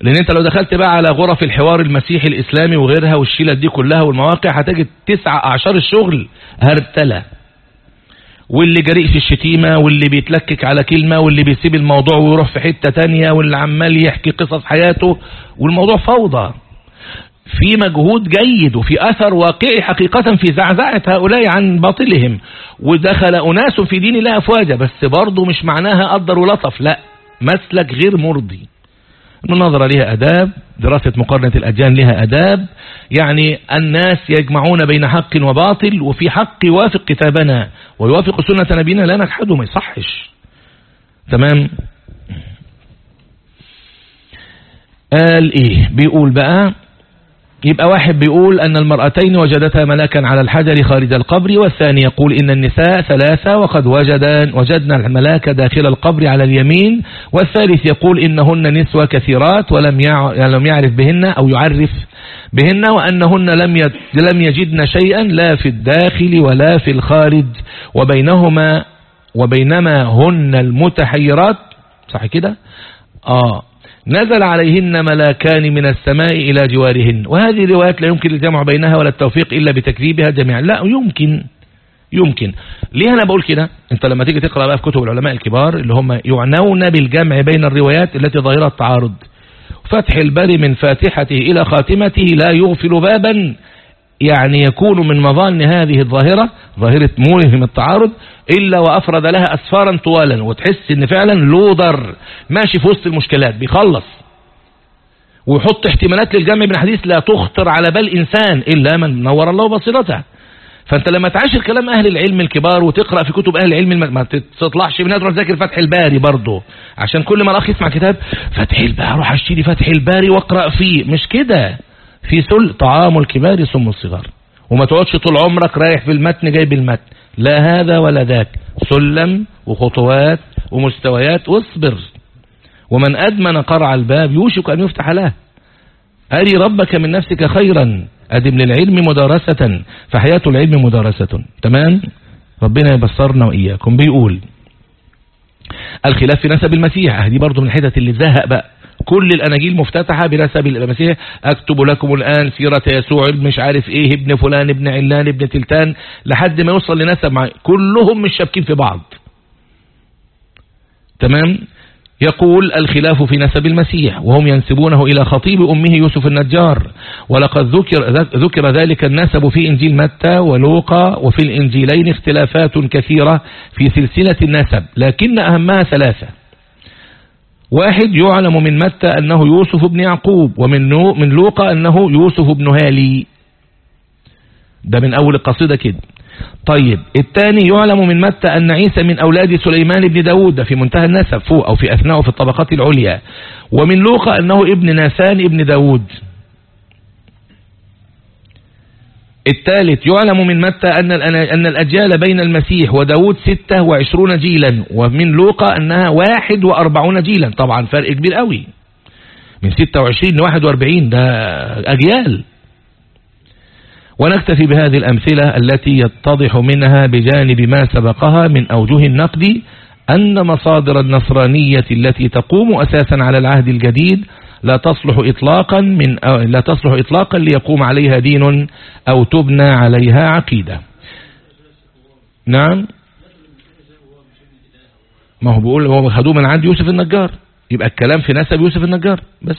لأن أنت لو دخلت بقى على غرف الحوار المسيحي الإسلامي وغيرها والشيلة دي كلها والمواقع هتجد تسعة أعشار الشغل هرتلة. واللي جريء في الشتيمة واللي بيتلكك على كلمة واللي بيسيب الموضوع ويروح في حتة تانية واللي عمال يحكي قصص حياته والموضوع فوضى. في مجهود جيد وفي أثر واقعي حقيقة في زعزعة هؤلاء عن باطلهم. ودخل أناس في دين الله أفواجا بس برضه مش معناها قدر ولطف لا مسلك غير مرضي. المناظرة لها أداب دراسة مقارنة الأديان لها أداب يعني الناس يجمعون بين حق وباطل وفي حق يوافق كتابنا ويوافق سنة نبينا لا نجحده ما يصحش. تمام؟ قال إيه؟ بيقول بقى يبقى واحد بيقول أن المرأتين وجدتا ملاكا على الحجر خارج القبر والثاني يقول إن النساء ثلاثة وقد وجدان وجدنا الملاك داخل القبر على اليمين والثالث يقول إنهن نسوة كثيرات ولم لم يعرف بهن أو يعرف بهن وأنهن لم لم يجدن شيئا لا في الداخل ولا في الخارج وبينهما وبينما هن المتحيرات صح كده؟ آه. نزل عليهن ملاكان من السماء إلى جوارهن. وهذه الروايات لا يمكن الجمع بينها ولا التوفيق إلا بتكذيبها جميعا. لا يمكن يمكن. ليه أنا بقول كده؟ أنت لما تيجي تقرأ بقى في كتب العلماء الكبار اللي هم يعنون بالجمع بين الروايات التي ظاهرة التعارض. فتح البر من فاتحته إلى خاتمته لا يغفل بابا. يعني يكون من مظان هذه الظاهرة ظاهرة موهم التعارض إلا وأفرد لها أسفارا طوالا وتحس إن فعلا لودر ماشي في وسط المشكلات بيخلص. ويحط احتمالات للجمع بين حديث لا تخطر على بال إنسان إلا من نور الله بصيرته. فأنت لما تعاشر كلام أهل العلم الكبار وتقرأ في كتب أهل العلم ما تطلعش منها تروح تذاكر فتح الباري برضه. عشان كل ما الأخ يسمع كتاب فتح الباري أروح اشتري فتح الباري واقرأ فيه. مش كده. في سل طعام الكبار ثم الصغار. وما تقعدش طول عمرك رايح في المتن جايب المتن لا هذا ولا ذاك. سلم وخطوات ومستويات. واصبر. ومن أدمن قرع الباب يوشك أن يفتح له. أري ربك من نفسك خيرا. أدم للعلم مدارسة. فحياة العلم مدارسة. تمام؟ ربنا يبصرنا وإياكم. بيقول الخلاف في نسب المسيح. دي برضو من الحتت اللي زهق بقى. كل الأناجيل مفتتحة بنسب المسيح. أكتب لكم الآن سيرة يسوع مش عارف إيه ابن فلان ابن علان ابن تلتان لحد ما يوصل لنسب معين كلهم مش شابكين في بعض. تمام؟ يقول الخلاف في نسب المسيح وهم ينسبونه إلى خطيب أمه يوسف النجار. ولقد ذكر, ذكر ذلك النسب في إنجيل متى ولوقا وفي الإنجيلين اختلافات كثيرة في سلسلة النسب لكن أهمها ثلاثة. واحد يعلم من متى أنه يوسف بن يعقوب ومن من لوقا أنه يوسف بن هالي. ده من أول القصيدة كده. طيب الثاني يعلم من متى أن عيسى من أولاد سليمان بن داود في منتهى النسب فوق أو في أثناء في الطبقات العليا. ومن لوقا أنه ابن ناسان ابن داود. الثالث يعلم من متى أن أن الأجيال بين المسيح وداود ستة وعشرون جيلا ومن لوقا أنها واحد وأربعون جيلا. طبعا فرق كبير قوي. من ستة وعشرين لواحد وأربعين ده أجيال. ونكتفي بهذه الأمثلة التي يتضح منها بجانب ما سبقها من أوجه النقد أن مصادر النصرانية التي تقوم أساسا على العهد الجديد لا تصلح إطلاقا من لا تصلح إطلاقا ليقوم عليها دين أو تبنى عليها عقيدة. نعم. ما هو بيقول هو خدوه من عند يوسف النجار. يبقى الكلام في نسب يوسف النجار بس.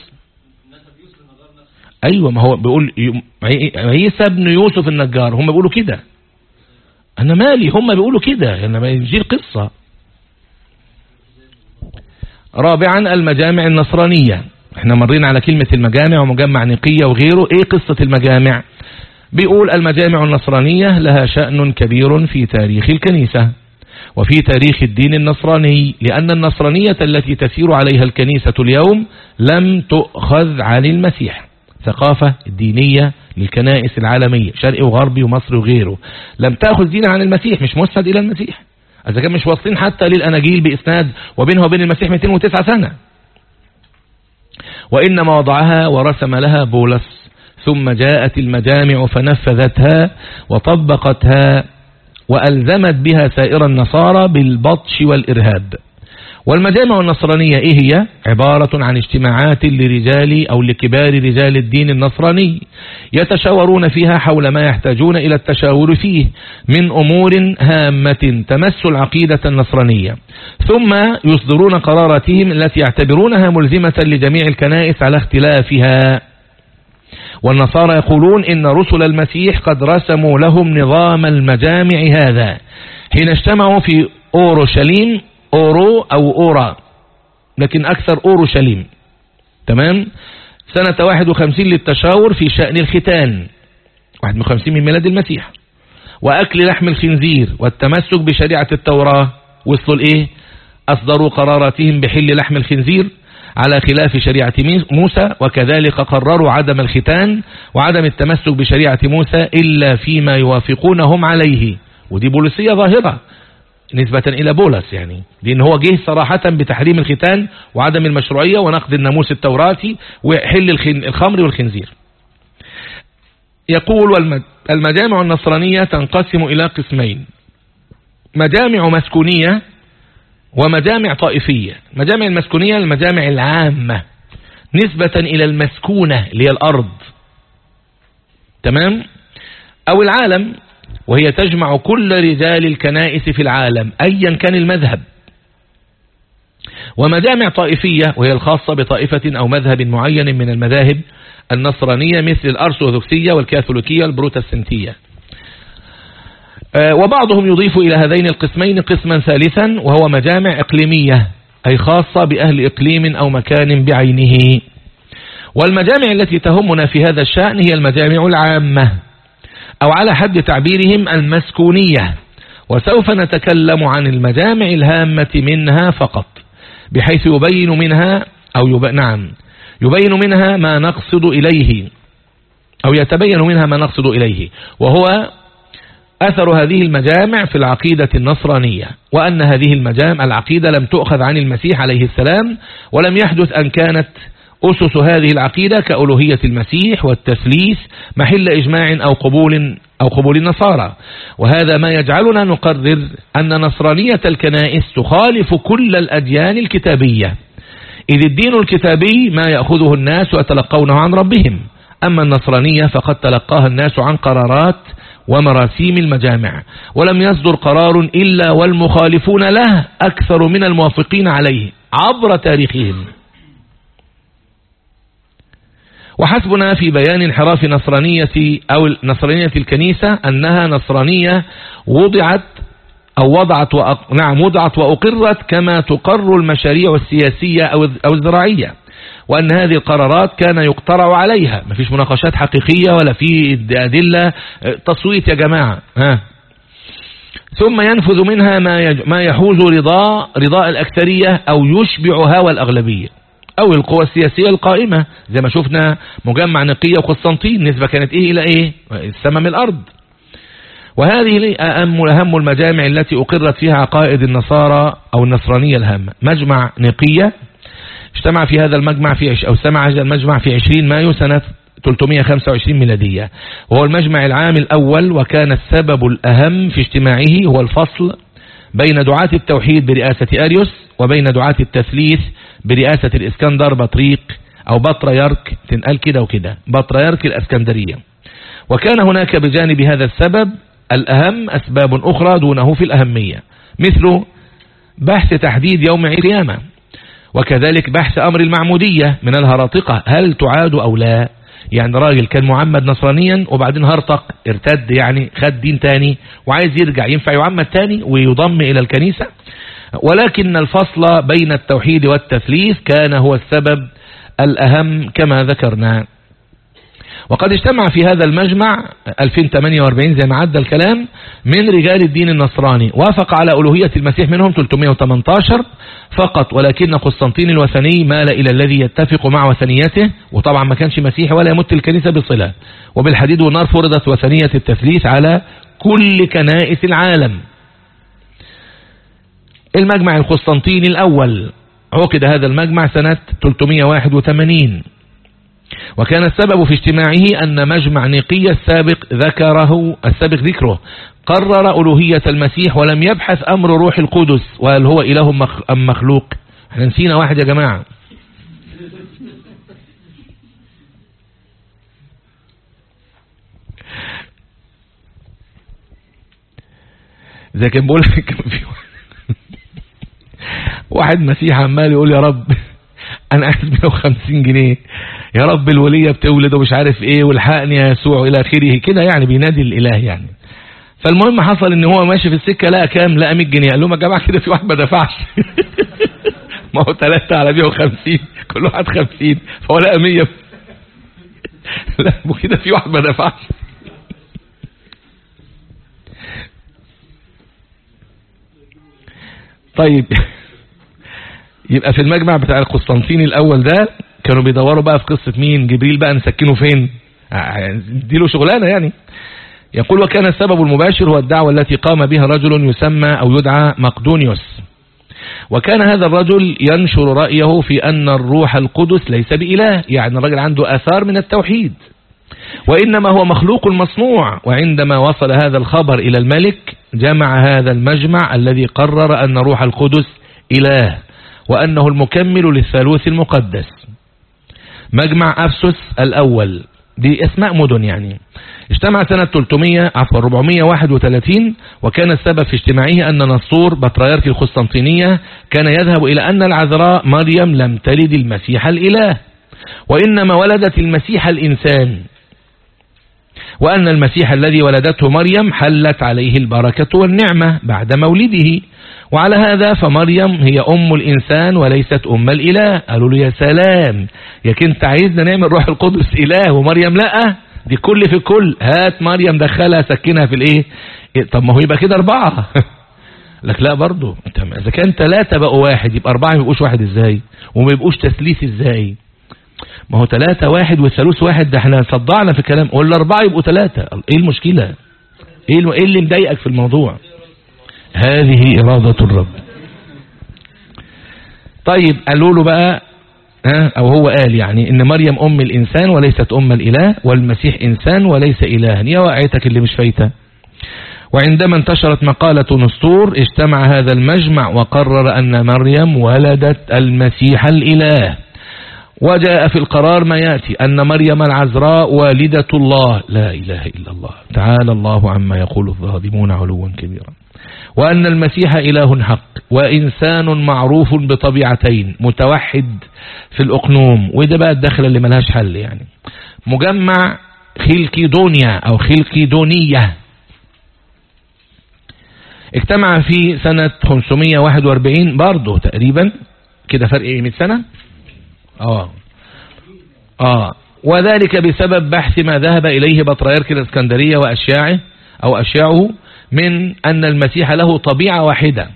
أيوه ما هو بيقول عيسى ابن يوسف النجار. هم بيقولوا كده. أنا مالي؟ هم بيقولوا كده. أنا ما يجي القصة رابعا المجامع النصرانية. إحنا مرينا على كلمة المجامع ومجمع نقية وغيره. إيه قصة المجامع؟ بيقول المجامع النصرانية لها شأن كبير في تاريخ الكنيسة وفي تاريخ الدين النصراني لأن النصرانية التي تسير عليها الكنيسة اليوم لم تؤخذ عن المسيح. ثقافة دينية للكنائس العالمية شرقي وغربي ومصر وغيره. لم تأخذ دين عن المسيح مش مسند إلى المسيح. إذا كان مش واصلين حتى للأناجيل بإسناد وبينها وبين المسيح 209 سنة. وإنما وضعها ورسم لها بولس ثم جاءت المجامع فنفذتها وطبقتها وألزمت بها سائر النصارى بالبطش والإرهاب. والمجامع النصرانية إيه هي؟ عبارة عن اجتماعات لرجال أو لكبار رجال الدين النصراني يتشاورون فيها حول ما يحتاجون إلى التشاور فيه من أمور هامة تمس العقيدة النصرانية. ثم يصدرون قراراتهم التي يعتبرونها ملزمة لجميع الكنائس على اختلافها. والنصارى يقولون إن رسل المسيح قد رسموا لهم نظام المجامع هذا. حين اجتمعوا في أورشليم أورو أو أورا. لكن أكثر أورشليم تمام؟ سنة 51 للتشاور في شأن الختان. 51 من ميلاد المسيح. وأكل لحم الخنزير والتمسك بشريعة التوراة. وصلوا لإيه؟ أصدروا قراراتهم بحل لحم الخنزير على خلاف شريعة موسى. وكذلك قرروا عدم الختان وعدم التمسك بشريعة موسى إلا فيما يوافقونهم عليه. ودي بوليسية ظاهرة. نسبة إلى بولس يعني. لأن هو جه صراحة بتحريم الختان وعدم المشروعية ونقد الناموس التوراتي وحل الخمر والخنزير. يقول المجامع النصرانية تنقسم إلى قسمين. مجامع مسكونية ومجامع طائفية. مجامع المسكونية المجامع العامة. نسبة إلى المسكونة اللي هي الأرض. تمام؟ أو العالم وهي تجمع كل رجال الكنائس في العالم أيا كان المذهب. ومجامع طائفية وهي الخاصة بطائفة أو مذهب معين من المذاهب النصرانية مثل الأرثوذكسية والكاثوليكية البروتستانتية آه، وبعضهم يضيف إلى هذين القسمين قسما ثالثا وهو مجامع إقليمية أي خاصة بأهل إقليم أو مكان بعينه. والمجامع التي تهمنا في هذا الشأن هي المجامع العامة. أو على حد تعبيرهم المسكونية. وسوف نتكلم عن المجامع الهامة منها فقط بحيث يبين منها أو يب... نعم يبين منها ما نقصد إليه أو يتبين منها ما نقصد إليه. وهو أثر هذه المجامع في العقيدة النصرانية وأن هذه المجامع العقيدة لم تؤخذ عن المسيح عليه السلام ولم يحدث أن كانت أسس هذه العقيدة كألوهية المسيح والتثليث محل إجماع أو قبول أو قبول النصارى. وهذا ما يجعلنا نقرر أن نصرانية الكنائس تخالف كل الأديان الكتابية. إذ الدين الكتابي ما يأخذه الناس ويتلقونه عن ربهم. أما النصرانية فقد تلقاها الناس عن قرارات ومراسيم المجامع. ولم يصدر قرار إلا والمخالفون له أكثر من الموافقين عليه عبر تاريخهم. وحسبنا في بيان انحراف نصرانية أو نصرانية الكنيسة أنها نصرانية وضعت أو وضعت وأق... نعم وضعت وأقرت كما تقر المشاريع السياسية أو الزراعية. وأن هذه القرارات كان يقترع عليها. ما فيش مناقشات حقيقية ولا في أدلة. تصويت يا جماعة. ها. ثم ينفذ منها ما. ما يحوز رضاء رضاء الأكثرية أو يشبع هوى الأغلبية. أو القوى السياسية القائمة. زي ما شفنا مجمع نقية وقسطنطين نسبة كانت إيه إلى إيه؟ السماء من الأرض. وهذه أهم أهم المجامع التي أقرت فيها عقائد النصارى أو النصرانية الهامة مجمع نقية اجتمع في هذا المجمع في أو استمع هذا المجمع في 20 مايو سنة 325 ميلادية. وهو المجمع العام الأول وكان السبب الأهم في اجتماعه هو الفصل بين دعاة التوحيد برئاسة أريوس وبين دعاة التثليث برئاسة الإسكندر بطريق أو بطريرك تنقال كده وكده بطريرك الأسكندرية. وكان هناك بجانب هذا السبب الأهم أسباب أخرى دونه في الأهمية مثل بحث تحديد يوم القيامة وكذلك بحث أمر المعمودية من الهراطقة هل تعاد أو لا؟ يعني راجل كان معمد نصرانيا وبعدين هرطق ارتد يعني خد دين تاني وعايز يرجع ينفع يعمد تاني ويضم إلى الكنيسة. ولكن الفصل بين التوحيد والتثليث كان هو السبب الأهم كما ذكرنا. وقد اجتمع في هذا المجمع 2048 زي ما عدى الكلام من رجال الدين النصراني. وافق على ألوهية المسيح منهم 318 فقط ولكن قسطنطين الوثني مال إلى الذي يتفق مع وثنيته وطبعا ما كانش مسيحي ولا يمت الكنيسة بصلة. وبالحديد والنار فرضت وثنية التثليث على كل كنائس العالم. المجمع القسطنطيني الأول. عقد هذا المجمع سنة 381 وكان السبب في اجتماعه أن مجمع نقية السابق ذكره السابق ذكره. قرر ألوهية المسيح ولم يبحث أمر روح القدس وهل هو إله أم مخلوق؟ إحنا نسينا واحد يا جماعة. زي كان بقول لك في واحد مسيح عمال يقول يا رب أنا عايز 150 جنيه. يا رب الولية بتولد ومش عارف إيه والحقني يا يسوع إلى آخره. كده يعني بينادي الإله يعني. فالمهم حصل إن هو ماشي في السكة لقى كام؟ لقى 100 جنيه. قال لهم يا جماعة كده في واحد ما دفعش. <laughs> ما هو 3 على 150 كل واحد 50 فهو لقى 100 <laughs> لا وكده في واحد ما دفعش. <laughs> طيب. يبقى في المجمع بتاع القسطنطيني الأول ده كانوا بيدوروا بقى في قصة مين جبريل بقى نسكنه فين؟ دي له شغلانة يعني. يقول وكان السبب المباشر هو الدعوة التي قام بها رجل يسمى أو يدعى مقدونيوس. وكان هذا الرجل ينشر رأيه في أن الروح القدس ليس بإله يعني الرجل عنده أثار من التوحيد. وإنما هو مخلوق مصنوع وعندما وصل هذا الخبر إلى الملك جمع هذا المجمع الذي قرر أن روح القدس إله وأنه المكمل للثالوث المقدس. مجمع أفسس الأول. دي أسماء مدن يعني. اجتمع سنة 300 عفوا 431 وكان السبب في اجتماعه أن نصور بطريرك القسطنطينية كان يذهب إلى أن العذراء مريم لم تلد المسيح الإله وإنما ولدت المسيح الإنسان. وأن المسيح الذي ولدته مريم حلت عليه البركة والنعمة بعد مولده. وعلى هذا فمريم هي أم الإنسان وليست أم الإله. قالوا له يا سلام يا كنت عايزنا نعمل روح القدس إله؟ ومريم لا دي كل في كل. هات مريم دخلها سكنها في الإيه؟ طب ما هو يبقى كده أربعة. <laughs> لك لا برضو. إذا كان ثلاثة بقوا واحد يبقى أربعة ما يبقوش واحد إزاي؟ وما يبقوش تثليث إزاي؟ ما هو ثلاثة واحد والثالوث واحد ده إحنا صدعنا في كلام ولا أربعة يبقوا ثلاثة إيه المشكلة؟ إيه إيه اللي مضايقك في الموضوع؟ هذه إرادة الرب. طيب قالوا له بقى ها أو هو قال يعني إن مريم أم الإنسان وليست أم الإله والمسيح إنسان وليس الها. يا وقعتك اللي مش فايتة. وعندما انتشرت مقالة نسطور اجتمع هذا المجمع وقرر أن مريم ولدت المسيح الإله. وجاء في القرار ما يأتي أن مريم العذراء والدة الله. لا إله إلا الله. تعالى الله عما يقول الظالمون علوا كبيرا. وأن المسيح إله حق وإنسان معروف بطبيعتين متوحد في الأقنوم. وده بقى الدخلة اللي ملهاش حل يعني. مجمع خلقيدونيا أو خلقيدونية اجتمع في سنة 541 برضه تقريبا كده فرق إيه 100 سنة. آه. آه. وذلك بسبب بحث ما ذهب إليه بطريرك الإسكندرية وأشياعه أو أشياعه من أن المسيح له طبيعة واحدة.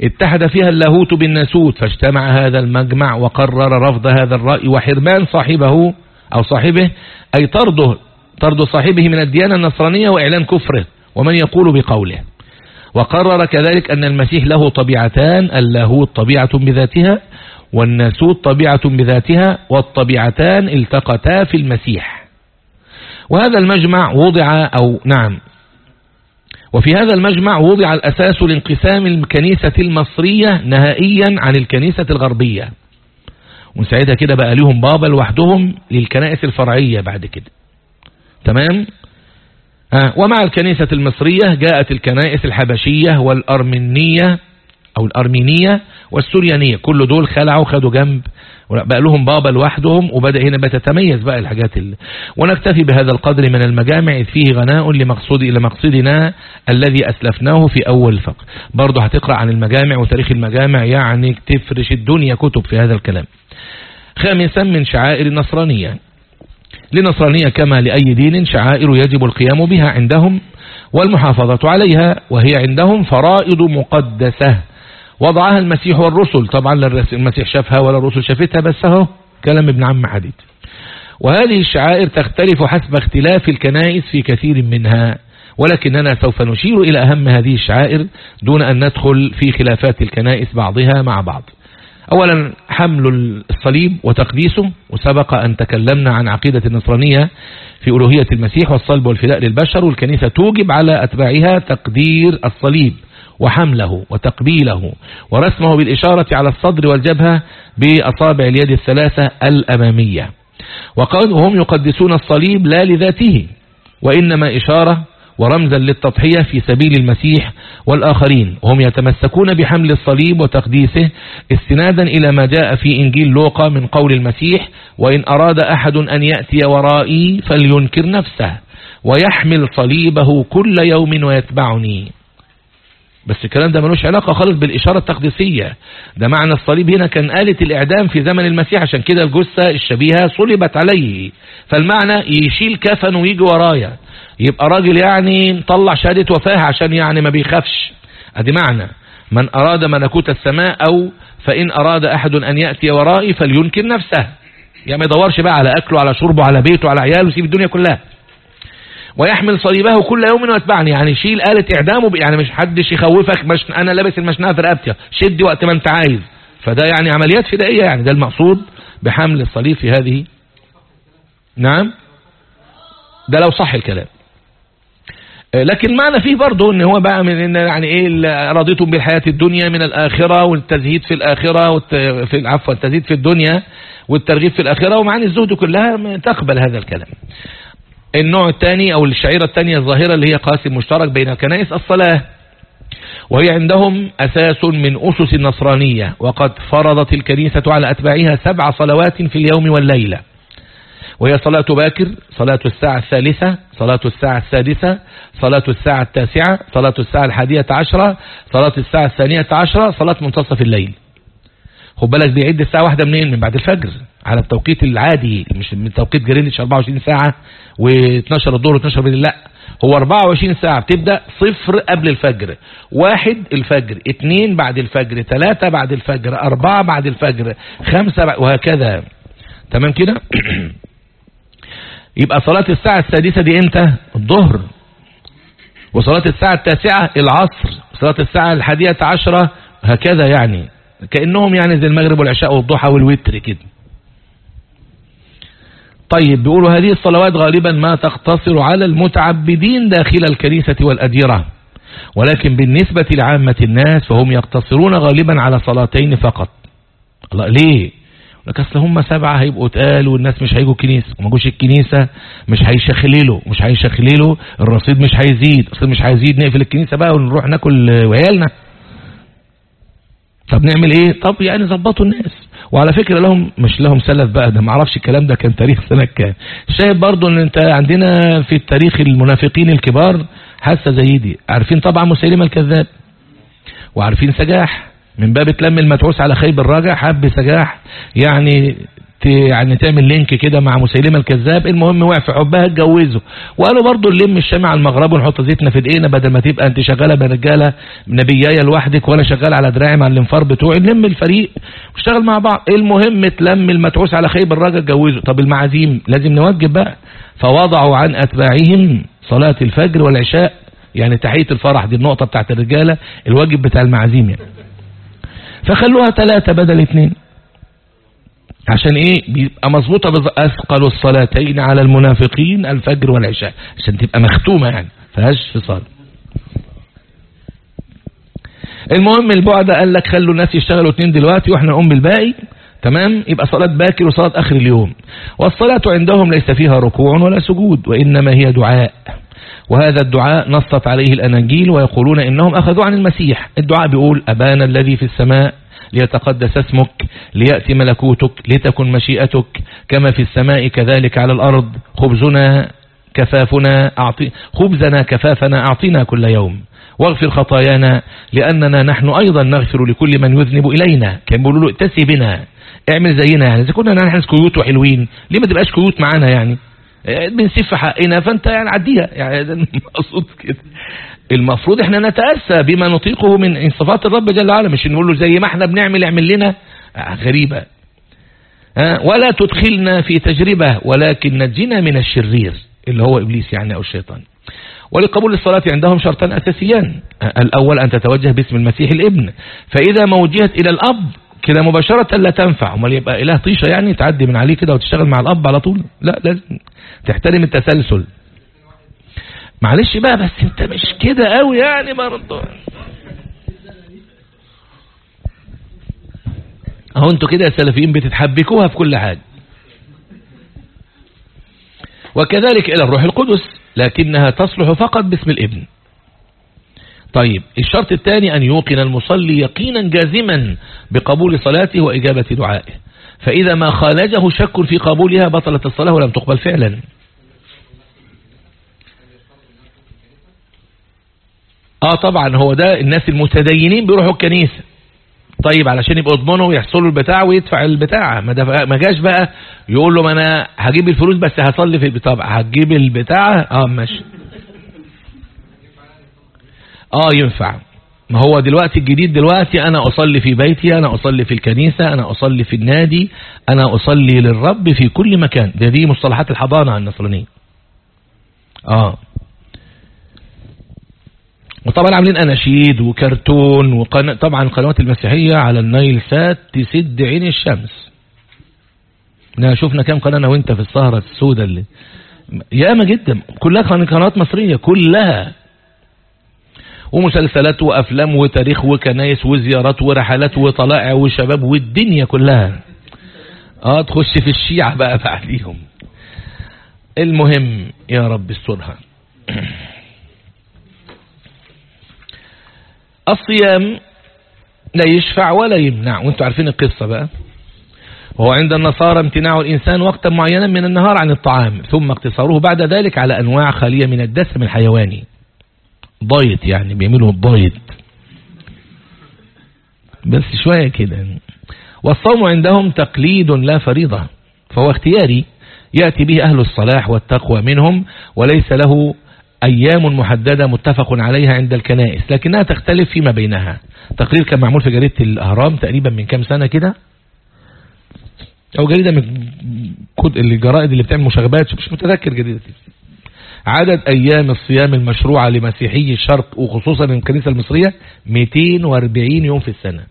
اتحد فيها اللاهوت بالناسوت فاجتمع هذا المجمع وقرر رفض هذا الرأي وحرمان صاحبه أو صاحبه أي طرده طرد صاحبه من الديانة النصرانية وإعلان كفره ومن يقول بقوله. وقرر كذلك أن المسيح له طبيعتان اللاهوت طبيعة بذاتها والناسوت طبيعة بذاتها والطبيعتان التقتا في المسيح. وهذا المجمع وضع أو نعم. وفي هذا المجمع وضع الأساس لانقسام الكنيسة المصرية نهائيا عن الكنيسة الغربية. وساعتها كده بقى لهم بابا لوحدهم للكنائس الفرعية بعد كده. تمام؟ ومع الكنيسة المصرية جاءت الكنائس الحبشية والأرمينية أو الأرمينية والسوريانية كل دول خلعوا خدوا جنب. بقى لهم بابا لوحدهم وبدأ هنا بتتميز بقى الحاجات اللي ونكتفي بهذا القدر من المجامع. فيه غناء لمقصود إلى مقصدنا الذي أسلفناه في أول الفقر برضه هتقرأ عن المجامع وتاريخ المجامع يعني تفرش الدنيا كتب في هذا الكلام. خامسا من شعائر النصرانية. لنصرانية كما لأي دين شعائر يجب القيام بها عندهم والمحافظة عليها وهي عندهم فرائض مقدسة. وضعها المسيح والرسل. طبعا لا المسيح شافها ولا الرسل شافتها بس أهو كلام ابن عم حديد وهذه الشعائر تختلف حسب اختلاف الكنائس في كثير منها ولكننا سوف نشير إلى أهم هذه الشعائر دون أن ندخل في خلافات الكنائس بعضها مع بعض. أولا حمل الصليب وتقديسه وسبق أن تكلمنا عن عقيدة النصرانية في ألوهية المسيح والصلب والفداء للبشر والكنيسة توجب على أتباعها تقدير الصليب. وحمله وتقبيله ورسمه بالإشارة على الصدر والجبهة بأصابع اليد الثلاثة الأمامية. وهم يقدسون الصليب لا لذاته وإنما إشارة ورمزا للتضحية في سبيل المسيح والآخرين. وهم يتمسكون بحمل الصليب وتقديسه استنادا إلى ما جاء في إنجيل لوقا من قول المسيح وإن أراد أحد أن يأتي ورائي فلينكر نفسه ويحمل صليبه كل يوم ويتبعني. بس الكلام ده ملوش علاقة خالص بالإشارة التقديسية ده معنى الصليب هنا كان آلة الإعدام في زمن المسيح عشان كده الجثة الشبيهة صلبت عليه. فالمعنى يشيل كفن ويجي ورايا. يبقى راجل يعني طلع شهادة وفاة عشان يعني ما بيخافش. أدي معنى. من أراد ملكوت السماء أو فإن أراد أحد أن يأتي ورائي فلينكر نفسه. يعني ما يدورش بقى على أكله على شربه على بيته على عياله ويسيب الدنيا كلها. ويحمل صليبه كل يوم ويتبعني. يعني يشيل آلة إعدامه يعني مش حدش يخوفك مش أنا لابس المشنقة في رقبتي شد وقت ما أنت عايز. فده يعني عمليات فدائية يعني. ده المقصود بحمل الصليب في هذه. نعم؟ ده لو صح الكلام. لكن معنى فيه برضه إن هو بقى من إن يعني إيه رضيتم بالحياة الدنيا من الآخرة والتزهيد في الآخرة في العفو التزهيد في الدنيا والترغيب في الآخرة. ومعاني الزهد كلها تقبل هذا الكلام. النوع الثاني أو الشعيرة الثانية الظاهرة اللي هي قاسم مشترك بين الكنائس الصلاة وهي عندهم أساس من أسس النصرانية وقد فرضت الكنيسة على أتباعها سبع صلوات في اليوم والليلة. وهي صلاة باكر صلاة الساعة الثالثة صلاة الساعة السادسة صلاة الساعة التاسعة صلاة الساعة الحادية عشرة صلاة الساعة الثانية عشرة صلاة منتصف الليل. خد بالك بيعد الساعة واحدة منين؟ من بعد الفجر. على التوقيت العادي مش من توقيت جرينتش 24 ساعة و12 الظهر و12 بالليل لا. هو 24 ساعة بتبدأ صفر قبل الفجر. واحد الفجر اتنين بعد الفجر تلاتة بعد الفجر أربعة بعد الفجر خمسة بعد وهكذا. تمام كده؟ <clears throat> يبقى صلاة الساعة السادسة دي إمتى؟ الظهر. وصلاة الساعة التاسعة العصر. صلاة الساعة الحادية عشرة هكذا يعني. كأنهم يعني زي المغرب والعشاء والضحى والوتر كده. طيب بيقولوا هذه الصلوات غالبا ما تقتصر على المتعبدين داخل الكنيسة والأديرة ولكن بالنسبة لعامة الناس فهم يقتصرون غالبا على صلاتين فقط. الله ليه؟ لك أصل هم سبعة هيبقوا تقال والناس مش هيجوا الكنيسة وما جوش الكنيسة مش هيشخللوا مش هيشخللوا الرصيد مش هيزيد اصل مش هيزيد نقفل الكنيسة بقى ونروح ناكل وعيالنا طب نعمل إيه؟ طب يعني ظبطوا الناس. وعلى فكرة لهم مش لهم سلف بقى ده معرفش الكلام ده كان تاريخ سنة كام. شايف برضو إن أنت عندنا في التاريخ المنافقين الكبار حاسة زي دي. عارفين طبعا مسيلمة الكذاب. وعارفين سجاح. من باب تلم المتعوس على خيب الراجع حب سجاح. يعني يعني تعمل لينك كده مع مسيلمة الكذاب المهم وقع في حبها اتجوزه. وقالوا برضو نلم الشمع على المغرب ونحط زيتنا في ايدينا بدل ما تبقى انت شغالة برجاله نبيايه لوحدك وأنا شغال على دراعي مع الانفار بتوعي. نلم الفريق واشتغل مع بعض. المهم تلم المتعوس على خيب الراجل اتجوزه. طب المعازيم لازم نوجب بقى. فوضعوا عن أتباعهم صلاة الفجر والعشاء يعني تحية الفرح دي النقطة بتاعت الرجالة الواجب بتاع المعازيم يعني. فخلوها ثلاثة بدل اثنين عشان إيه؟ بيبقى مظبوطة أثقل الصلاتين على المنافقين الفجر والعشاء عشان تبقى مختومة يعني فيهاش فصال. المهم البعد قال لك خلوا الناس يشتغلوا اثنين دلوقتي وإحنا نقوم بالباقي تمام؟ يبقى صلاة باكر وصلاة آخر اليوم. والصلاة عندهم ليس فيها ركوع ولا سجود وإنما هي دعاء. وهذا الدعاء نصت عليه الأناجيل ويقولون إنهم أخذوا عن المسيح. الدعاء بيقول أبانا الذي في السماء ليتقدس اسمك ليأتي ملكوتك لتكن مشيئتك. كما في السماء كذلك على الأرض. خبزنا كفافنا أعطي خبزنا كفافنا أعطينا كل يوم. واغفر خطايانا لأننا نحن أيضا نغفر لكل من يذنب إلينا. كان بيقولوا له اتسي بنا. اعمل زينا. يعني إذا كنا نحن cute وحلوين ليه ما تبقاش cute معانا يعني؟ بنسف في حقنا فأنت يعني عديها يعني <laughs> ده المقصود كده. المفروض إحنا نتأسى بما نطيقه من صفات الرب جل وعلا. مش نقول له زي ما إحنا بنعمل اعمل لنا؟ غريبة. ولا تدخلنا في تجربة ولكن نجنا من الشرير اللي هو إبليس يعني أو الشيطان. ولقبول الصلاة عندهم شرطان أساسيان. الأول أن تتوجه باسم المسيح الابن. فإذا ما وجهت إلى الأب كده مباشرة لا تنفع. أمال يبقى إله طيشة يعني؟ تعدي من عليه كده وتشتغل مع الأب على طول؟ لا لازم. تحترم التسلسل. معلش بقى بس انت مش كده قوي يعني برضه أهو أنتوا كده يا سلفيين بتتحبكوها في كل حاجة. وكذلك إلى الروح القدس لكنها تصلح فقط باسم الابن. طيب الشرط الثاني أن يوقن المصلي يقينا جازما بقبول صلاته وإجابة دعائه. فإذا ما خالجه شك في قبولها بطلت الصلاة ولم تقبل فعلا. آه طبعا هو ده الناس المتدينين بيروحوا الكنيسة. طيب علشان يبقوا يضمنوا ويحصلوا البتاع ويدفع البتاع. ما ما جاش بقى يقول له ما أنا هجيب الفلوس بس هصلي في البتاع هتجيب البتاع؟ آه ماشي. آه ينفع. ما هو دلوقتي الجديد دلوقتي أنا أصلي في بيتي أنا أصلي في الكنيسة أنا أصلي في النادي أنا أصلي للرب في كل مكان. ده دي مصطلحات الحضانة النصرانية. آه. وطبعا عاملين أناشيد وكرتون وقناة طبعا القنوات المسيحية على النايل سات تسد عين الشمس. شفنا كام قناة أنا وأنت في السهرة السوداء اللي ياما جدا. كلها قنوات مصرية كلها. ومسلسلات وأفلام وتاريخ وكنايس وزيارات ورحلات وطلائع وشباب والدنيا كلها. آه تخش في الشيعة بقى بعديهم. المهم يا رب استرها <clears throat> الصيام لا يشفع ولا يمنع. وانتوا عارفين القصة بقى. وهو عند النصارى امتناع الإنسان وقتا معينا من النهار عن الطعام. ثم اقتصاره بعد ذلك على أنواع خالية من الدسم الحيواني. ضايت يعني بيعملوا الضايت بس شوية كده. والصوم عندهم تقليد لا فريضة. فهو اختياري. يأتي به أهل الصلاح والتقوى منهم وليس له أيام محددة متفق عليها عند الكنائس لكنها تختلف فيما بينها. تقرير كان معمول في جريدة الأهرام تقريبا من كام سنة كده؟ أو جريدة من الجرائد اللي بتعمل مشاغبات مش متذكر جريدة عدد أيام الصيام المشروعة لمسيحي الشرق وخصوصا الكنيسة المصرية 240 يوم في السنة.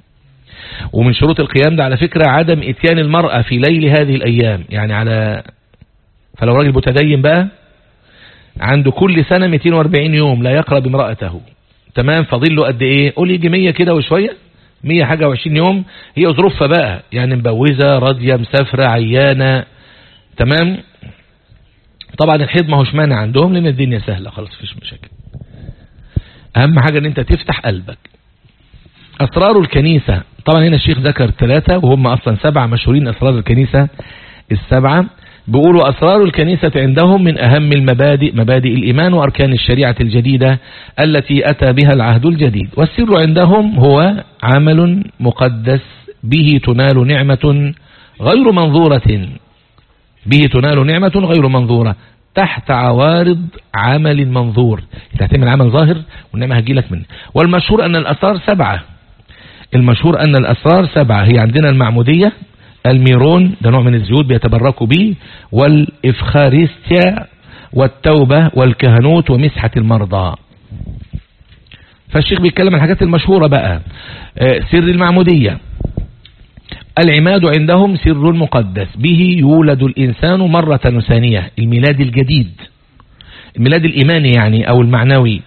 ومن شروط القيام ده على فكرة عدم إتيان المرأة في ليل هذه الأيام. يعني على فلو راجل متدين بقى عنده كل سنة 240 يوم لا يقرب امرأته. تمام؟ فاضل له قد إيه؟ قول يجي 100 كده وشوية. 100 حاجة و20 يوم. هي ظروفها بقى يعني مبوزة راضية مسافرة عيانة. تمام؟ طبعا الحيض ما هوش مانع عندهم لأن الدنيا سهلة. خلاص مفيش مشاكل. أهم حاجة إن أنت تفتح قلبك. أسرار الكنيسة. طبعا هنا الشيخ ذكر ثلاثة وهم أصلا سبعة مشهورين أسرار الكنيسة السبعة. بيقولوا أسرار الكنيسة عندهم من أهم المبادئ مبادئ الإيمان وأركان الشريعة الجديدة التي أتى بها العهد الجديد. والسر عندهم هو عمل مقدس به تنال نعمة غير منظورة به تنال نعمة غير منظورة تحت عوارض عمل منظور. هتعمل عمل ظاهر والنعمة هجيلك منه. والمشهور أن الأسرار سبعة. المشهور أن الأسرار سبعة. هي عندنا المعمودية الميرون ده نوع من الزيوت بيتبركوا به والإفخارستيا والتوبة والكهنوت ومسحة المرضى. فالشيخ بيتكلم عن الحاجات المشهورة بقى. آه، سر المعمودية. العماد عندهم سر مقدس به يولد الإنسان مرة ثانية الميلاد الجديد. الميلاد الإيماني يعني أو المعنوي.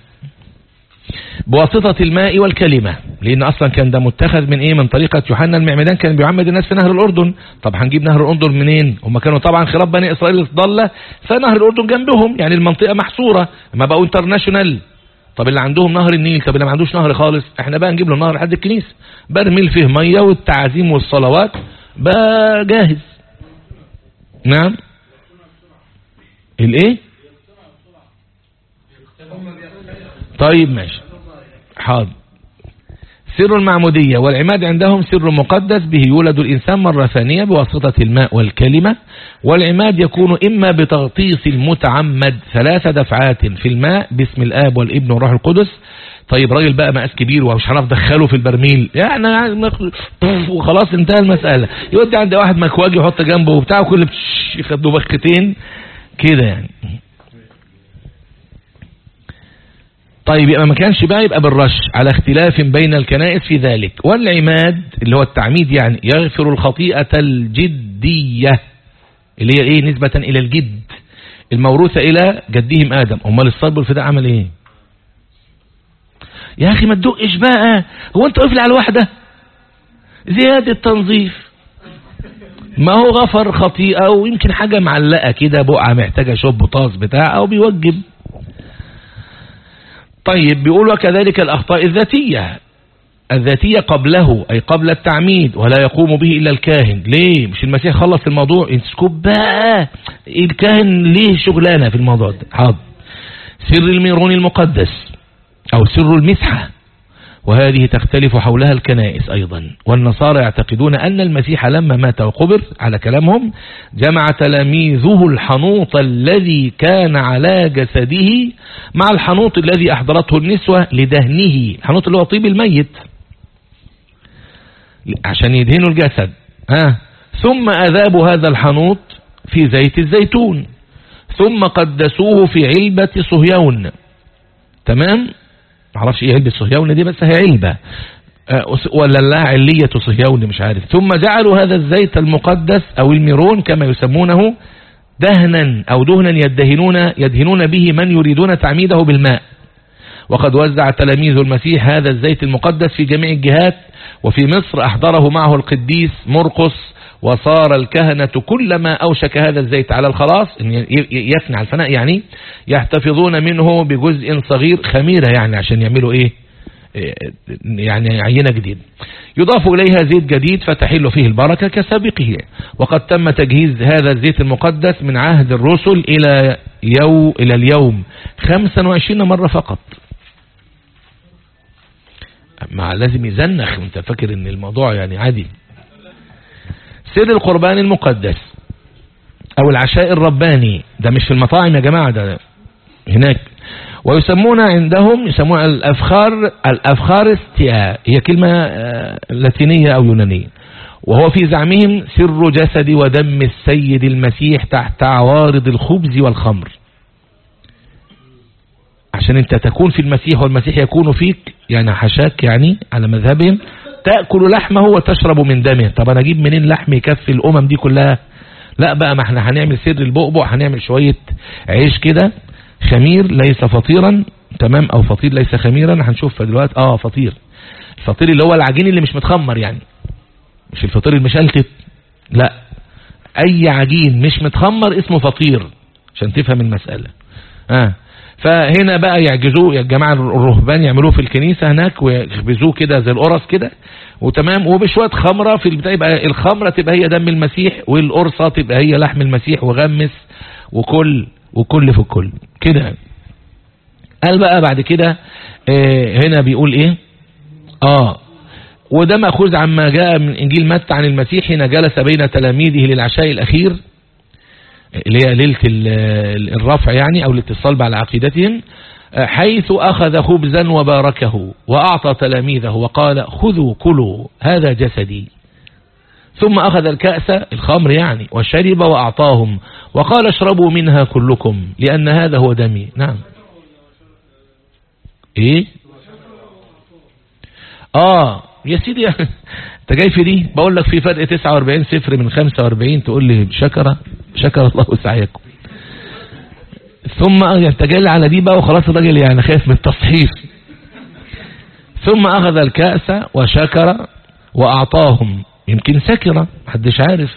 بواسطة الماء والكلمة. لأن أصلا كان ده متخذ من إيه؟ من طريقة يوحنا المعمدان. كان بيعمد الناس في نهر الأردن. طب هنجيب نهر الأردن منين؟ هم كانوا طبعا خراب بني إسرائيل ضالة فنهر الأردن جنبهم. يعني المنطقة محصورة. ما بقوا انترناشونال طب اللي عندهم نهر النيل؟ طب اللي ما عندوش نهر خالص. إحنا بقى نجيب له نهر لحد الكنيسة. برميل فيه مية والتعازيم والصلوات. بقى جاهز. نعم. الإيه؟ طيب ماشي. حاضر. سر المعمودية والعماد عندهم سر مقدس به يولد الإنسان مرة ثانية بواسطة الماء والكلمة والعماد يكون إما بتغطيس المتعمد ثلاث دفعات في الماء باسم الآب والابن والروح القدس. طيب راجل بقى مقاس كبير ومش هنعرف دخله في البرميل. يعني وخلاص انتهى المسألة. يودي عند واحد مكواجي يحط جنبه وبتاع وكل ياخدوا بختين. كده يعني. طيب يبقى ما كانش بقى يبقى بالرش على اختلاف بين الكنائس في ذلك. والعماد اللي هو التعميد يعني يغفر الخطيئة الجدية اللي هي إيه نسبة إلى الجد الموروثة إلى جدهم آدم. أمال الصلب والفداء عمل إيه؟ يا أخي ما تدقش بقى. هو أنت قفل على الواحدة زيادة تنظيف ما هو غفر خطيئة ويمكن حاجة معلقة كده بقعة محتاجة شوب طاس بتاع أو بيوجب. طيب بيقول وكذلك الأخطاء الذاتية. الذاتية قبله أي قبل التعميد ولا يقوم به إلا الكاهن. ليه؟ مش المسيح خلص الموضوع؟ انسكوب بقى. الكاهن ليه شغلانة في الموضوع ده؟ حاضر. سر الميرون المقدس أو سر المسحة. وهذه تختلف حولها الكنائس أيضا. والنصارى يعتقدون أن المسيح لما مات وقبر على كلامهم جمع تلاميذه الحنوط الذي كان على جسده مع الحنوط الذي أحضرته النسوة لدهنه. الحنوط اللي هو طيب الميت. عشان يدهنوا الجسد. آه. ثم أذابوا هذا الحنوط في زيت الزيتون. ثم قدسوه في علبة صهيون. تمام؟ معرفش إيه علبة صهيون دي بس هي علبة. آه، ولا لا علية صهيون مش عارف. ثم جعلوا هذا الزيت المقدس أو الميرون كما يسمونه دهنا أو دهنا يدهنون, يدهنون به من يريدون تعميده بالماء. وقد وزع تلاميذ المسيح هذا الزيت المقدس في جميع الجهات وفي مصر أحضره معه القديس مرقس وصار الكهنة كلما أوشك هذا الزيت على الخلاص يفنى على الفناء يعني يحتفظون منه بجزء صغير خميرة يعني عشان يعملوا إيه؟ يعني عينة جديد يضاف إليها زيت جديد فتحل فيه البركة كسابقه. وقد تم تجهيز هذا الزيت المقدس من عهد الرسل إلى, يو إلى اليوم 25 مرة فقط. مع لازم يزنخ وأنت فاكر إن الموضوع يعني عادي. سر القربان المقدس أو العشاء الرباني. ده مش في المطاعم يا جماعة ده هناك. ويسمون عندهم يسمون الأفخار الأفخارستيا هي كلمة آه، لاتينية أو يونانية. وهو في زعمهم سر جسد ودم السيد المسيح تحت عوارض الخبز والخمر. عشان انت تكون في المسيح والمسيح يكون فيك يعني حشاك يعني على مذهبهم تأكل لحمه وتشرب من دمه. طب أنا أجيب منين لحم يكفي الأمم دي كلها؟ لا بقى ما إحنا هنعمل سر البؤبؤ هنعمل شوية عيش كده. خمير ليس فطيرا. تمام؟ أو فطير ليس خميرا. هنشوف دلوقتي. آه فطير. الفطير اللي هو العجين اللي مش متخمر يعني. مش الفطير المشلتت. لا. أي عجين مش متخمر اسمه فطير. عشان تفهم المسألة. آه. فهنا بقى يعجزوه يا جماعة الرهبان يعملوه في الكنيسة هناك ويخبزوه كده زي القرص كده. وتمام وبشوية خمرة في البداية يبقى الخمرة تبقى هي دم المسيح والقرصة تبقى هي لحم المسيح وغمس وكل وكل في الكل. كده. قال بقى بعد كده آه هنا بيقول إيه؟ آه. وده مأخوذ عما جاء من إنجيل متى عن المسيح حين جلس بين تلاميذه للعشاء الأخير. اللي هي ليلة الرفع يعني أو الاتصال على عقيدتهم حيث أخذ خبزا وباركه وأعطى تلاميذه وقال خذوا كلوا هذا جسدي. ثم أخذ الكأس الخمر يعني وشرب وأعطاهم وقال اشربوا منها كلكم لأن هذا هو دمي. نعم. إيه؟ آه. يا سيدي انت جاي في دي؟ بقول لك في فرق 49 صفر من 45 تقول لي شكرا شكر الله سعيكم. ثم انت جاي على دي بقى وخلاص الراجل يعني خايف من التصحيف ثم أخذ الكأس وشكر وأعطاهم. يمكن سكرة محدش عارف.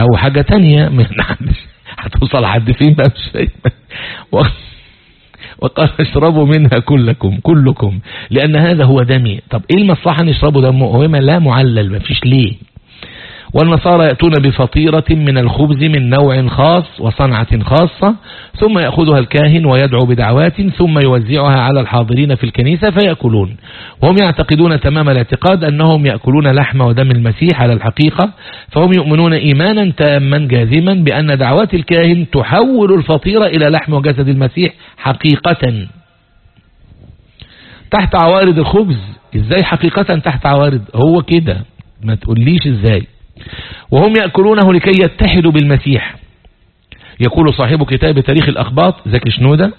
أو حاجة تانية محدش هتوصل حد فين بقى مش فاهم. <laughs> وقال <laughs> اشربوا منها كلكم كلكم. لأن هذا هو دمي. طب إيه المصلحة نشربوا دمه؟ هو ما لا معلل ما فيش ليه. والنصارى يأتون بفطيرة من الخبز من نوع خاص وصنعة خاصة ثم يأخذها الكاهن ويدعو بدعوات ثم يوزعها على الحاضرين في الكنيسة فيأكلون. وهم يعتقدون تمام الاعتقاد أنهم يأكلون لحم ودم المسيح على الحقيقة فهم يؤمنون إيمانا تاما جازما بأن دعوات الكاهن تحول الفطيرة إلى لحم وجسد المسيح حقيقة. تحت عوارض الخبز إزاي حقيقة تحت عوارض؟ هو كده ما تقوليش إزاي. وهم يأكلونه لكي يتحدوا بالمسيح. يقول صاحب كتاب تاريخ الأخباط زكي شنودة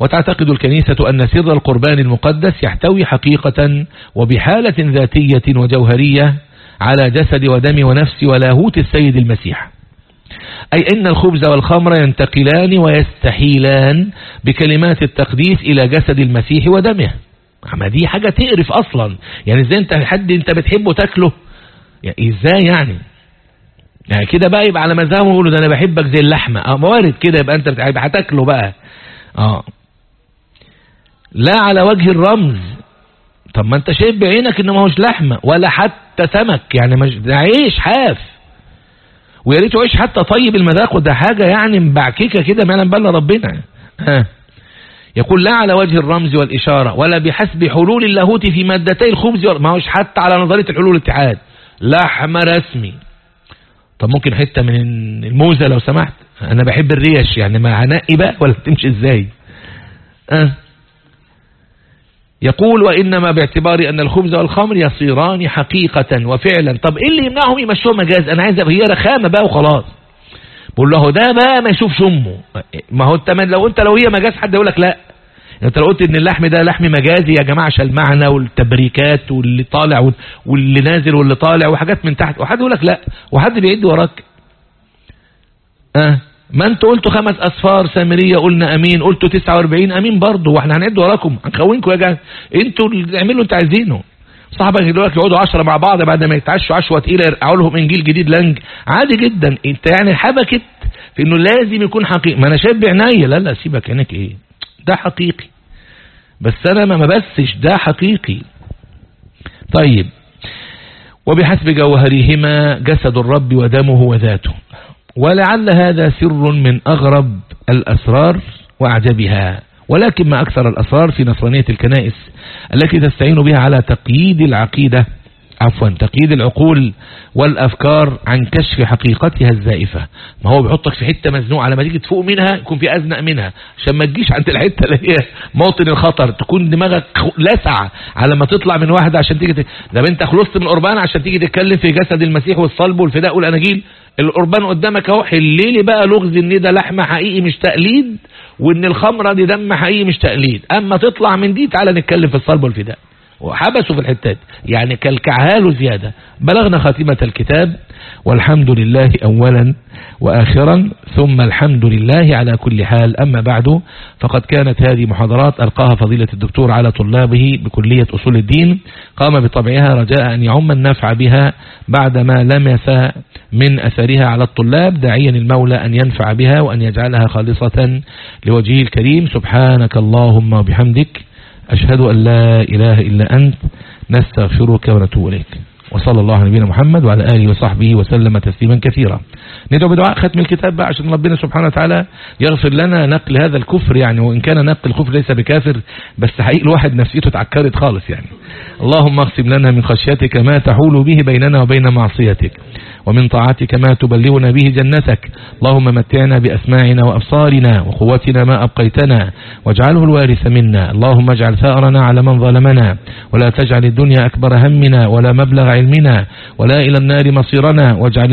وتعتقد الكنيسة أن سر القربان المقدس يحتوي حقيقة وبحالة ذاتية وجوهرية على جسد ودم ونفس ولاهوت السيد المسيح. أي أن الخبز والخمر ينتقلان ويستحيلان بكلمات التقديس إلى جسد المسيح ودمه. ما دي حاجة تقرف أصلا. يعني إزاي أنت حد أنت بتحبه تاكله؟ يعني إزاي يعني؟ يعني كده بقى يبقى على مذهبهم يقولوا ده أنا بحبك زي اللحمة. آه موارد كده يبقى أنت هتاكله بقى. آه. لا على وجه الرمز. طب ما أنت شايف بعينك إنه ما هوش لحمة ولا حتى سمك. يعني مش ده عيش حاف. ويا ريته عيش حتى طيب المذاق. وده حاجة يعني مبعككة كده ما يعلم بالله ربنا. ها. يقول لا على وجه الرمز والإشارة ولا بحسب حلول اللاهوت في مادتي الخبز ما هوش حتى على نظرية الحلول الاتحاد لحم رسمي. طب ممكن حتة من الموزة لو سمحت. أنا بحب الريش يعني ما هنقي بقى ولا تمشي إزاي؟ أه؟ يقول وإنما باعتبار أن الخبز والخمر يصيران حقيقة وفعلا. طب إيه اللي يمنعهم يمشوه مجاز؟ أنا عايز هي رخامة بقى وخلاص. بقول له ده بقى ما يشوفش أمه. ما هو انت لو انت لو هي مجاز حد يقول لك لا. انت لو قلت إن اللحم ده لحم مجازي يا جماعة عشان المعنى والتبريكات واللي طالع واللي نازل واللي طالع وحاجات من تحت وحد يقول لك لا وحد بيعد وراك. آه ما أنتوا قلتوا خمس أصفار سامرية قلنا أمين قلتوا 49 أمين برضه وإحنا هنعد وراكم. هنخونكم يا جماعة أنتوا اللي اعملوا انت عايزينه. صاحبك يقول لك يقعدوا 10 مع بعض بعد ما يتعشوا عشوة تقيلة يرقعوا لهم إنجيل جديد لانج عادي جدا. انت يعني حبكت في إنه لازم يكون حقيقي. ما أنا شايف بعناية. لا لا سيبك. عينك إيه؟ ده حقيقي. بس أنا ما بسش ده حقيقي. طيب. وبحسب جوهرهما جسد الرب ودمه وذاته. ولعل هذا سر من أغرب الأسرار وأعجبها. ولكن ما أكثر الأسرار في نصرانية الكنائس التي تستعين بها على تقييد العقيدة عفوا تقييد العقول والأفكار عن كشف حقيقتها الزائفة. ما هو بيحطك في حتة مزنوقة على ما تيجي تفوق منها يكون في أزنق منها. عشان ما تجيش عند الحتة اللي هي موطن الخطر تكون دماغك لسعة على ما تطلع من واحدة عشان تيجي. ده أنت خلصت من القربان عشان تيجي تتكلم في جسد المسيح والصلب والفداء والأناجيل؟ القربان قدامك أهو حليلي بقى لغز إن ده لحمة حقيقي مش تقليد وإن الخمرة دي دم حقيقي مش تقليد. أما تطلع من دي تعالى نتكلم في الصلب والفداء. وحبسوا في الحتات. يعني كالكعهال زيادة. بلغنا خاتمة الكتاب والحمد لله أولا وآخرا ثم الحمد لله على كل حال. أما بعد فقد كانت هذه محاضرات ألقاها فضيلة الدكتور على طلابه بكلية أصول الدين. قام بطبعها رجاء أن يعم النفع بها بعدما لمس من أثرها على الطلاب داعيا المولى أن ينفع بها وأن يجعلها خالصة لوجهه الكريم. سبحانك اللهم وبحمدك. أشهد أن لا إله إلا أنت نستغفرك ونتوب إليك. وصلى الله على نبينا محمد وعلى آله وصحبه وسلم تسليما كثيرا. ندعو بدعاء ختم الكتاب. بقى عشان ربنا سبحانه وتعالى يغفر لنا نقل هذا الكفر يعني وإن كان نقل الكفر ليس بكافر بس حقيقي الواحد نفسيته اتعكرت خالص يعني. اللهم اقسم لنا من خشيتك ما تحول به بيننا وبين معصيتك. ومن طاعتك ما تبلغنا به جنتك. اللهم متعنا بأسماعنا وأبصارنا وقوتنا ما أبقيتنا. واجعله الوارث منا. اللهم اجعل ثأرنا على من ظلمنا. ولا تجعل الدنيا أكبر همنا ولا مبلغ علمنا. ولا إلى النار مصيرنا. واجعل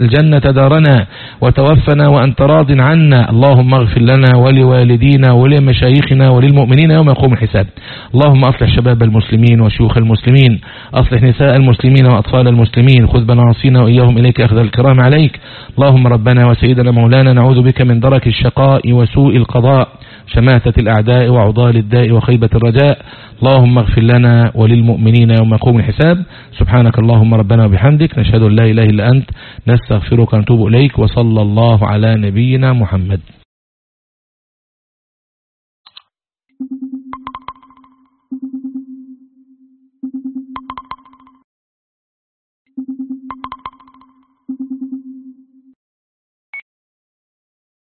الجنة دارنا. وتوفنا وأنت راض عنا. اللهم اغفر لنا ولوالدينا ولمشايخنا وللمؤمنين يوم يقوم الحساب. اللهم أصلح شباب المسلمين وشيوخ المسلمين. أصلح نساء المسلمين وأطفال المسلمين. خذ بناصينا وإياهم إليك أخذ الكرام عليك. اللهم ربنا وسيدنا مولانا نعوذ بك من درك الشقاء وسوء القضاء شماتة الأعداء وعضال الداء وخيبة الرجاء. اللهم اغفر لنا وللمؤمنين يوم يقوم الحساب. سبحانك اللهم ربنا وبحمدك نشهد أن لا إله إلا أنت نستغفرك ونتوب إليك وصلى الله على نبينا محمد.